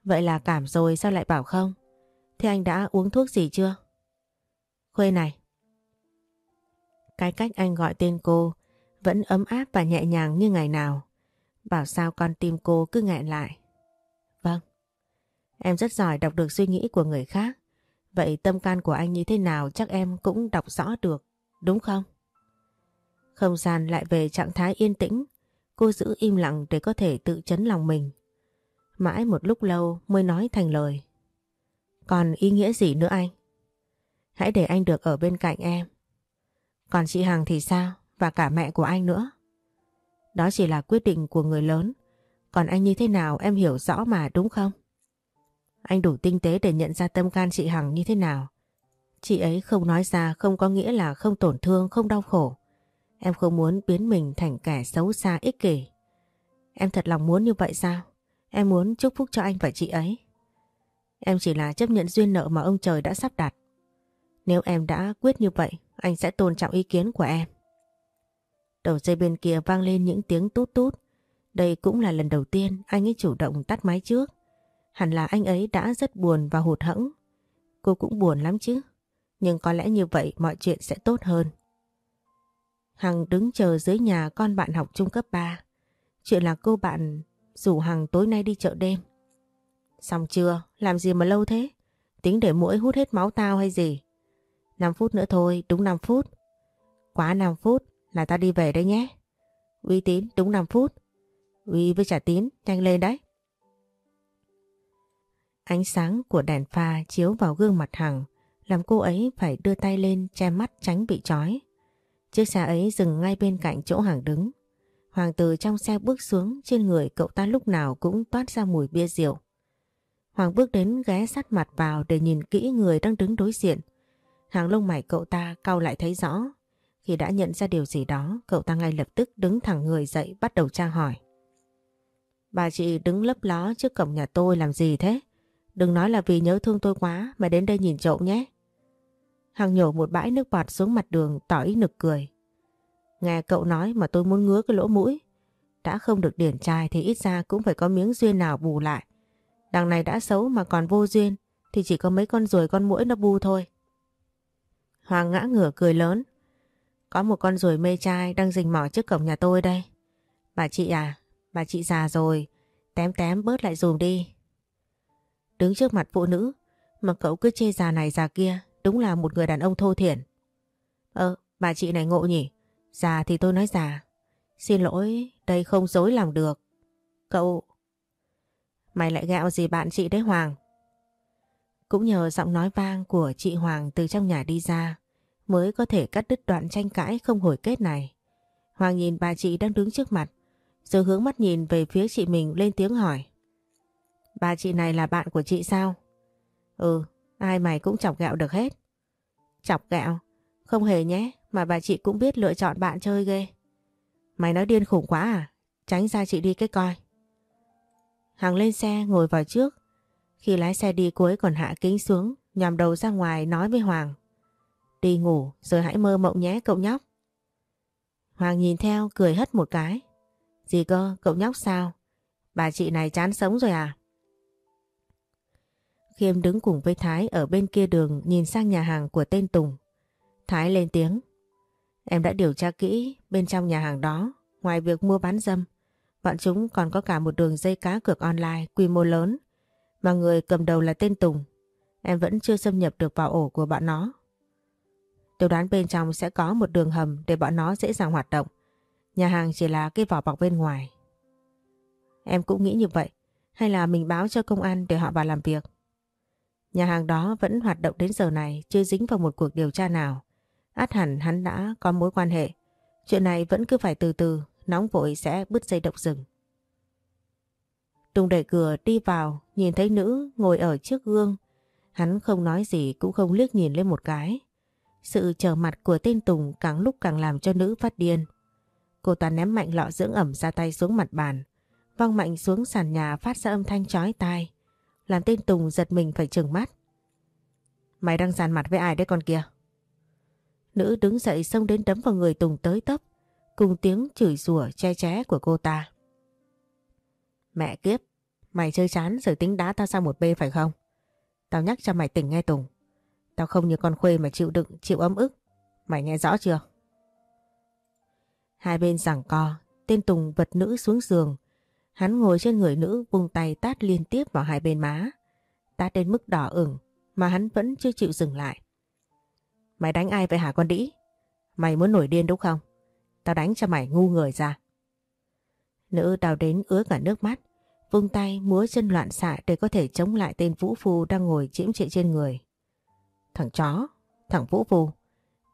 Vậy là cảm rồi sao lại bảo không? Thế anh đã uống thuốc gì chưa? Khuê này. Cái cách anh gọi tên cô vẫn ấm áp và nhẹ nhàng như ngày nào. Bảo sao con tim cô cứ nghẹn lại. Vâng. Em rất giỏi đọc được suy nghĩ của người khác. Vậy tâm can của anh như thế nào chắc em cũng đọc rõ được, đúng không? Không gian lại về trạng thái yên tĩnh, cô giữ im lặng để có thể tự chấn lòng mình. Mãi một lúc lâu mới nói thành lời. Còn ý nghĩa gì nữa anh? Hãy để anh được ở bên cạnh em. Còn chị Hằng thì sao? Và cả mẹ của anh nữa. Đó chỉ là quyết định của người lớn. Còn anh như thế nào em hiểu rõ mà đúng không? Anh đủ tinh tế để nhận ra tâm can chị Hằng như thế nào. Chị ấy không nói ra không có nghĩa là không tổn thương, không đau khổ. Em không muốn biến mình thành kẻ xấu xa ích kỷ. Em thật lòng muốn như vậy sao? Em muốn chúc phúc cho anh và chị ấy. Em chỉ là chấp nhận duyên nợ mà ông trời đã sắp đặt. Nếu em đã quyết như vậy, anh sẽ tôn trọng ý kiến của em. Đầu dây bên kia vang lên những tiếng tút tút. Đây cũng là lần đầu tiên anh ấy chủ động tắt máy trước. Hẳn là anh ấy đã rất buồn và hụt hẫng. Cô cũng buồn lắm chứ. Nhưng có lẽ như vậy mọi chuyện sẽ tốt hơn. Hằng đứng chờ dưới nhà con bạn học trung cấp 3. Chuyện là cô bạn rủ Hằng tối nay đi chợ đêm. Xong chưa? Làm gì mà lâu thế? Tính để mũi hút hết máu tao hay gì? 5 phút nữa thôi, đúng 5 phút. Quá 5 phút là ta đi về đây nhé. Uy tín, đúng 5 phút. Uy với trả tín, nhanh lên đấy. Ánh sáng của đèn pha chiếu vào gương mặt Hằng làm cô ấy phải đưa tay lên che mắt tránh bị trói. Chiếc xe ấy dừng ngay bên cạnh chỗ hàng đứng. Hoàng từ trong xe bước xuống trên người cậu ta lúc nào cũng toát ra mùi bia rượu. Hoàng bước đến ghé sát mặt vào để nhìn kỹ người đang đứng đối diện. Hàng lông mày cậu ta cau lại thấy rõ. Khi đã nhận ra điều gì đó, cậu ta ngay lập tức đứng thẳng người dậy bắt đầu tra hỏi. Bà chị đứng lấp ló trước cổng nhà tôi làm gì thế? Đừng nói là vì nhớ thương tôi quá mà đến đây nhìn trộm nhé. Hằng nhổ một bãi nước bọt xuống mặt đường tỏ ý nực cười. Nghe cậu nói mà tôi muốn ngứa cái lỗ mũi. Đã không được điển trai thì ít ra cũng phải có miếng duyên nào bù lại. Đằng này đã xấu mà còn vô duyên thì chỉ có mấy con ruồi con mũi nó bu thôi. Hoàng ngã ngửa cười lớn. Có một con ruồi mê trai đang rình mỏ trước cổng nhà tôi đây. Bà chị à, bà chị già rồi, tém tém bớt lại dùm đi. Đứng trước mặt phụ nữ mà cậu cứ chê già này già kia, đúng là một người đàn ông thô thiển. Ờ, bà chị này ngộ nhỉ, già thì tôi nói già. Xin lỗi, đây không dối lòng được. Cậu... Mày lại gạo gì bạn chị đấy Hoàng? Cũng nhờ giọng nói vang của chị Hoàng từ trong nhà đi ra mới có thể cắt đứt đoạn tranh cãi không hồi kết này. Hoàng nhìn bà chị đang đứng trước mặt rồi hướng mắt nhìn về phía chị mình lên tiếng hỏi. Bà chị này là bạn của chị sao? Ừ, ai mày cũng chọc gạo được hết. Chọc gạo? Không hề nhé, mà bà chị cũng biết lựa chọn bạn chơi ghê. Mày nói điên khủng quá à? Tránh ra chị đi cái coi. Hằng lên xe ngồi vào trước. Khi lái xe đi cuối còn hạ kính xuống, nhằm đầu ra ngoài nói với Hoàng. Đi ngủ rồi hãy mơ mộng nhé cậu nhóc. Hoàng nhìn theo cười hất một cái. Gì cơ, cậu nhóc sao? Bà chị này chán sống rồi à? Khiêm đứng cùng với Thái ở bên kia đường nhìn sang nhà hàng của tên Tùng. Thái lên tiếng. Em đã điều tra kỹ bên trong nhà hàng đó, ngoài việc mua bán dâm, bọn chúng còn có cả một đường dây cá cược online quy mô lớn, mà người cầm đầu là tên Tùng. Em vẫn chưa xâm nhập được vào ổ của bọn nó. Tôi đoán bên trong sẽ có một đường hầm để bọn nó dễ dàng hoạt động. Nhà hàng chỉ là cái vỏ bọc bên ngoài. Em cũng nghĩ như vậy. Hay là mình báo cho công an để họ vào làm việc? Nhà hàng đó vẫn hoạt động đến giờ này chưa dính vào một cuộc điều tra nào. Át hẳn hắn đã có mối quan hệ. Chuyện này vẫn cứ phải từ từ, nóng vội sẽ bứt dây động rừng. Tùng đẩy cửa đi vào, nhìn thấy nữ ngồi ở trước gương. Hắn không nói gì cũng không liếc nhìn lên một cái. Sự trở mặt của tên Tùng càng lúc càng làm cho nữ phát điên. Cô ta ném mạnh lọ dưỡng ẩm ra tay xuống mặt bàn, văng mạnh xuống sàn nhà phát ra âm thanh chói tai, làm tên Tùng giật mình phải trừng mắt. Mày đang giàn mặt với ai đấy con kia? Nữ đứng dậy xông đến đấm vào người Tùng tới tấp, cùng tiếng chửi rủa che ché của cô ta. Mẹ kiếp, mày chơi chán rồi tính đá tao sang một bên phải không? Tao nhắc cho mày tỉnh nghe Tùng. Tao không như con khuê mà chịu đựng, chịu ấm ức. Mày nghe rõ chưa? Hai bên giằng co, tên Tùng vật nữ xuống giường. Hắn ngồi trên người nữ vung tay tát liên tiếp vào hai bên má. Tát đến mức đỏ ửng mà hắn vẫn chưa chịu dừng lại. Mày đánh ai vậy hả con đĩ? Mày muốn nổi điên đúng không? Tao đánh cho mày ngu người ra. Nữ đào đến ứa cả nước mắt, vung tay múa chân loạn xạ để có thể chống lại tên Vũ Phu đang ngồi chiếm trệ trên người. Thằng chó, thằng Vũ Phu,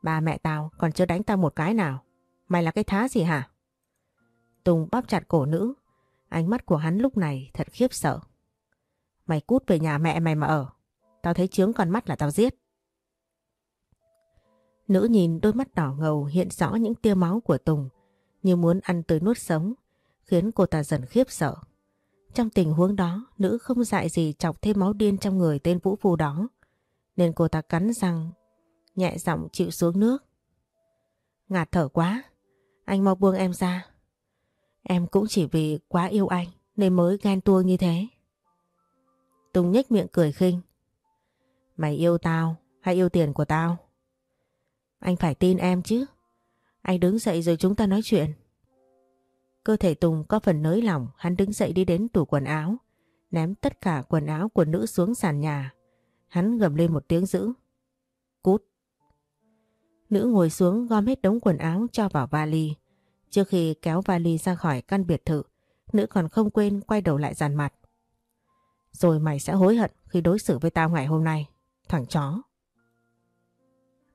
ba mẹ tao còn chưa đánh tao một cái nào. Mày là cái thá gì hả? Tùng bóp chặt cổ nữ. Ánh mắt của hắn lúc này thật khiếp sợ. Mày cút về nhà mẹ mày mà ở. Tao thấy chướng con mắt là tao giết. Nữ nhìn đôi mắt đỏ ngầu hiện rõ những tia máu của Tùng như muốn ăn tới nuốt sống khiến cô ta dần khiếp sợ. Trong tình huống đó, nữ không dại gì chọc thêm máu điên trong người tên vũ phu đó nên cô ta cắn răng nhẹ giọng chịu xuống nước. Ngạt thở quá, anh mau buông em ra. Em cũng chỉ vì quá yêu anh nên mới ghen tuông như thế. Tùng nhếch miệng cười khinh. Mày yêu tao hay yêu tiền của tao? Anh phải tin em chứ. Anh đứng dậy rồi chúng ta nói chuyện. Cơ thể Tùng có phần nới lỏng, hắn đứng dậy đi đến tủ quần áo, ném tất cả quần áo của nữ xuống sàn nhà. Hắn gầm lên một tiếng dữ. Cút. Nữ ngồi xuống gom hết đống quần áo cho vào vali. Trước khi kéo vali ra khỏi căn biệt thự, nữ còn không quên quay đầu lại dàn mặt. Rồi mày sẽ hối hận khi đối xử với tao ngày hôm nay, thằng chó.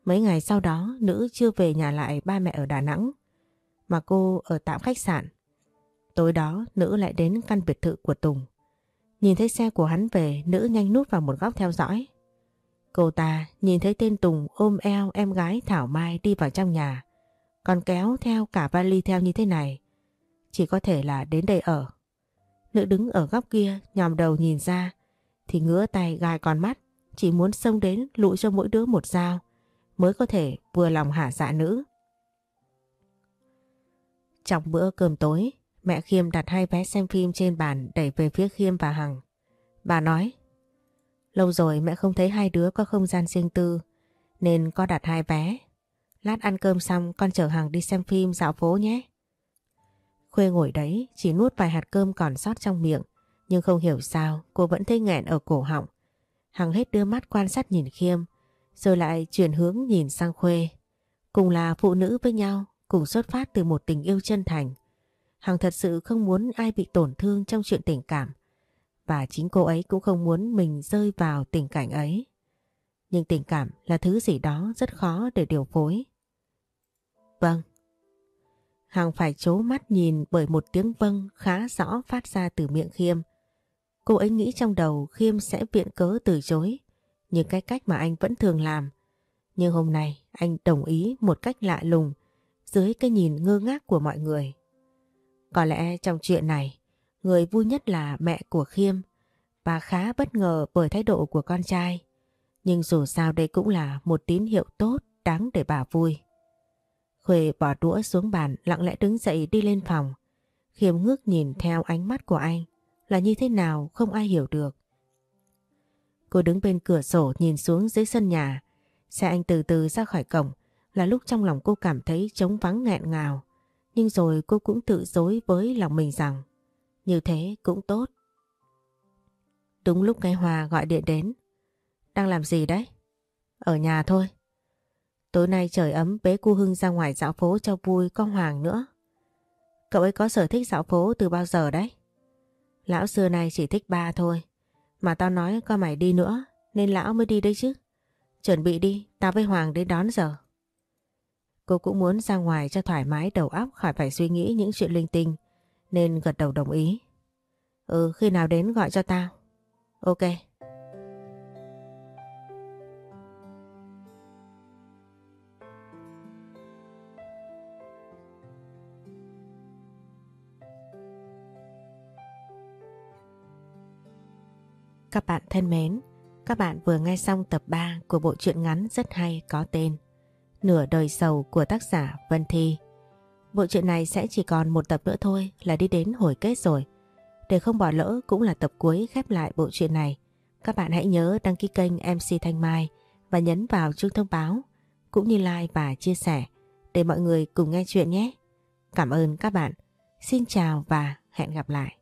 Mấy ngày sau đó, nữ chưa về nhà lại ba mẹ ở Đà Nẵng, mà cô ở tạm khách sạn. Tối đó, nữ lại đến căn biệt thự của Tùng. Nhìn thấy xe của hắn về, nữ nhanh nút vào một góc theo dõi. Cô ta nhìn thấy tên Tùng ôm eo em gái Thảo Mai đi vào trong nhà. Còn kéo theo cả vali theo như thế này. Chỉ có thể là đến đây ở. Nữ đứng ở góc kia nhòm đầu nhìn ra thì ngứa tay gai con mắt chỉ muốn xông đến lụi cho mỗi đứa một dao mới có thể vừa lòng hả dạ nữ. Trong bữa cơm tối, mẹ Khiêm đặt hai vé xem phim trên bàn đẩy về phía Khiêm và Hằng. Bà nói, lâu rồi mẹ không thấy hai đứa có không gian riêng tư, nên có đặt hai vé. Lát ăn cơm xong con chở hàng đi xem phim dạo phố nhé. Khuê ngồi đấy chỉ nuốt vài hạt cơm còn sót trong miệng, nhưng không hiểu sao cô vẫn thấy nghẹn ở cổ họng. Hằng hết đưa mắt quan sát nhìn Khiêm, rồi lại chuyển hướng nhìn sang Khuê. Cùng là phụ nữ với nhau, cùng xuất phát từ một tình yêu chân thành. Hằng thật sự không muốn ai bị tổn thương trong chuyện tình cảm. Và chính cô ấy cũng không muốn mình rơi vào tình cảnh ấy. Nhưng tình cảm là thứ gì đó rất khó để điều phối. Vâng. Hằng phải chố mắt nhìn bởi một tiếng vâng khá rõ phát ra từ miệng Khiêm. Cô ấy nghĩ trong đầu Khiêm sẽ viện cớ từ chối, như cái cách mà anh vẫn thường làm. Nhưng hôm nay anh đồng ý một cách lạ lùng, dưới cái nhìn ngơ ngác của mọi người. Có lẽ trong chuyện này, người vui nhất là mẹ của Khiêm. và khá bất ngờ bởi thái độ của con trai. Nhưng dù sao đây cũng là một tín hiệu tốt đáng để bà vui. Khuê bỏ đũa xuống bàn, lặng lẽ đứng dậy đi lên phòng. Khiêm ngước nhìn theo ánh mắt của anh, là như thế nào không ai hiểu được. Cô đứng bên cửa sổ nhìn xuống dưới sân nhà. Xe anh từ từ ra khỏi cổng, là lúc trong lòng cô cảm thấy trống vắng nghẹn ngào. Nhưng rồi cô cũng tự dối với lòng mình rằng, như thế cũng tốt. Đúng lúc cái Hòa gọi điện đến. Đang làm gì đấy? Ở nhà thôi. Tối nay trời ấm bế cu Hưng ra ngoài dạo phố cho vui có Hoàng nữa. Cậu ấy có sở thích dạo phố từ bao giờ đấy? Lão xưa nay chỉ thích ba thôi. Mà tao nói có mày đi nữa nên lão mới đi đấy chứ. Chuẩn bị đi, tao với Hoàng đến đón giờ. Cô cũng muốn ra ngoài cho thoải mái đầu óc khỏi phải suy nghĩ những chuyện linh tinh nên gật đầu đồng ý. Ừ, khi nào đến gọi cho tao. Ok. Các bạn thân mến, các bạn vừa nghe xong tập 3 của bộ truyện ngắn rất hay có tên Nửa đời sầu của tác giả Vân Thi. Bộ truyện này sẽ chỉ còn một tập nữa thôi là đi đến hồi kết rồi. Để không bỏ lỡ cũng là tập cuối khép lại bộ truyện này. Các bạn hãy nhớ đăng ký kênh MC Thanh Mai và nhấn vào chuông thông báo cũng như like và chia sẻ để mọi người cùng nghe chuyện nhé. Cảm ơn các bạn. Xin chào và hẹn gặp lại.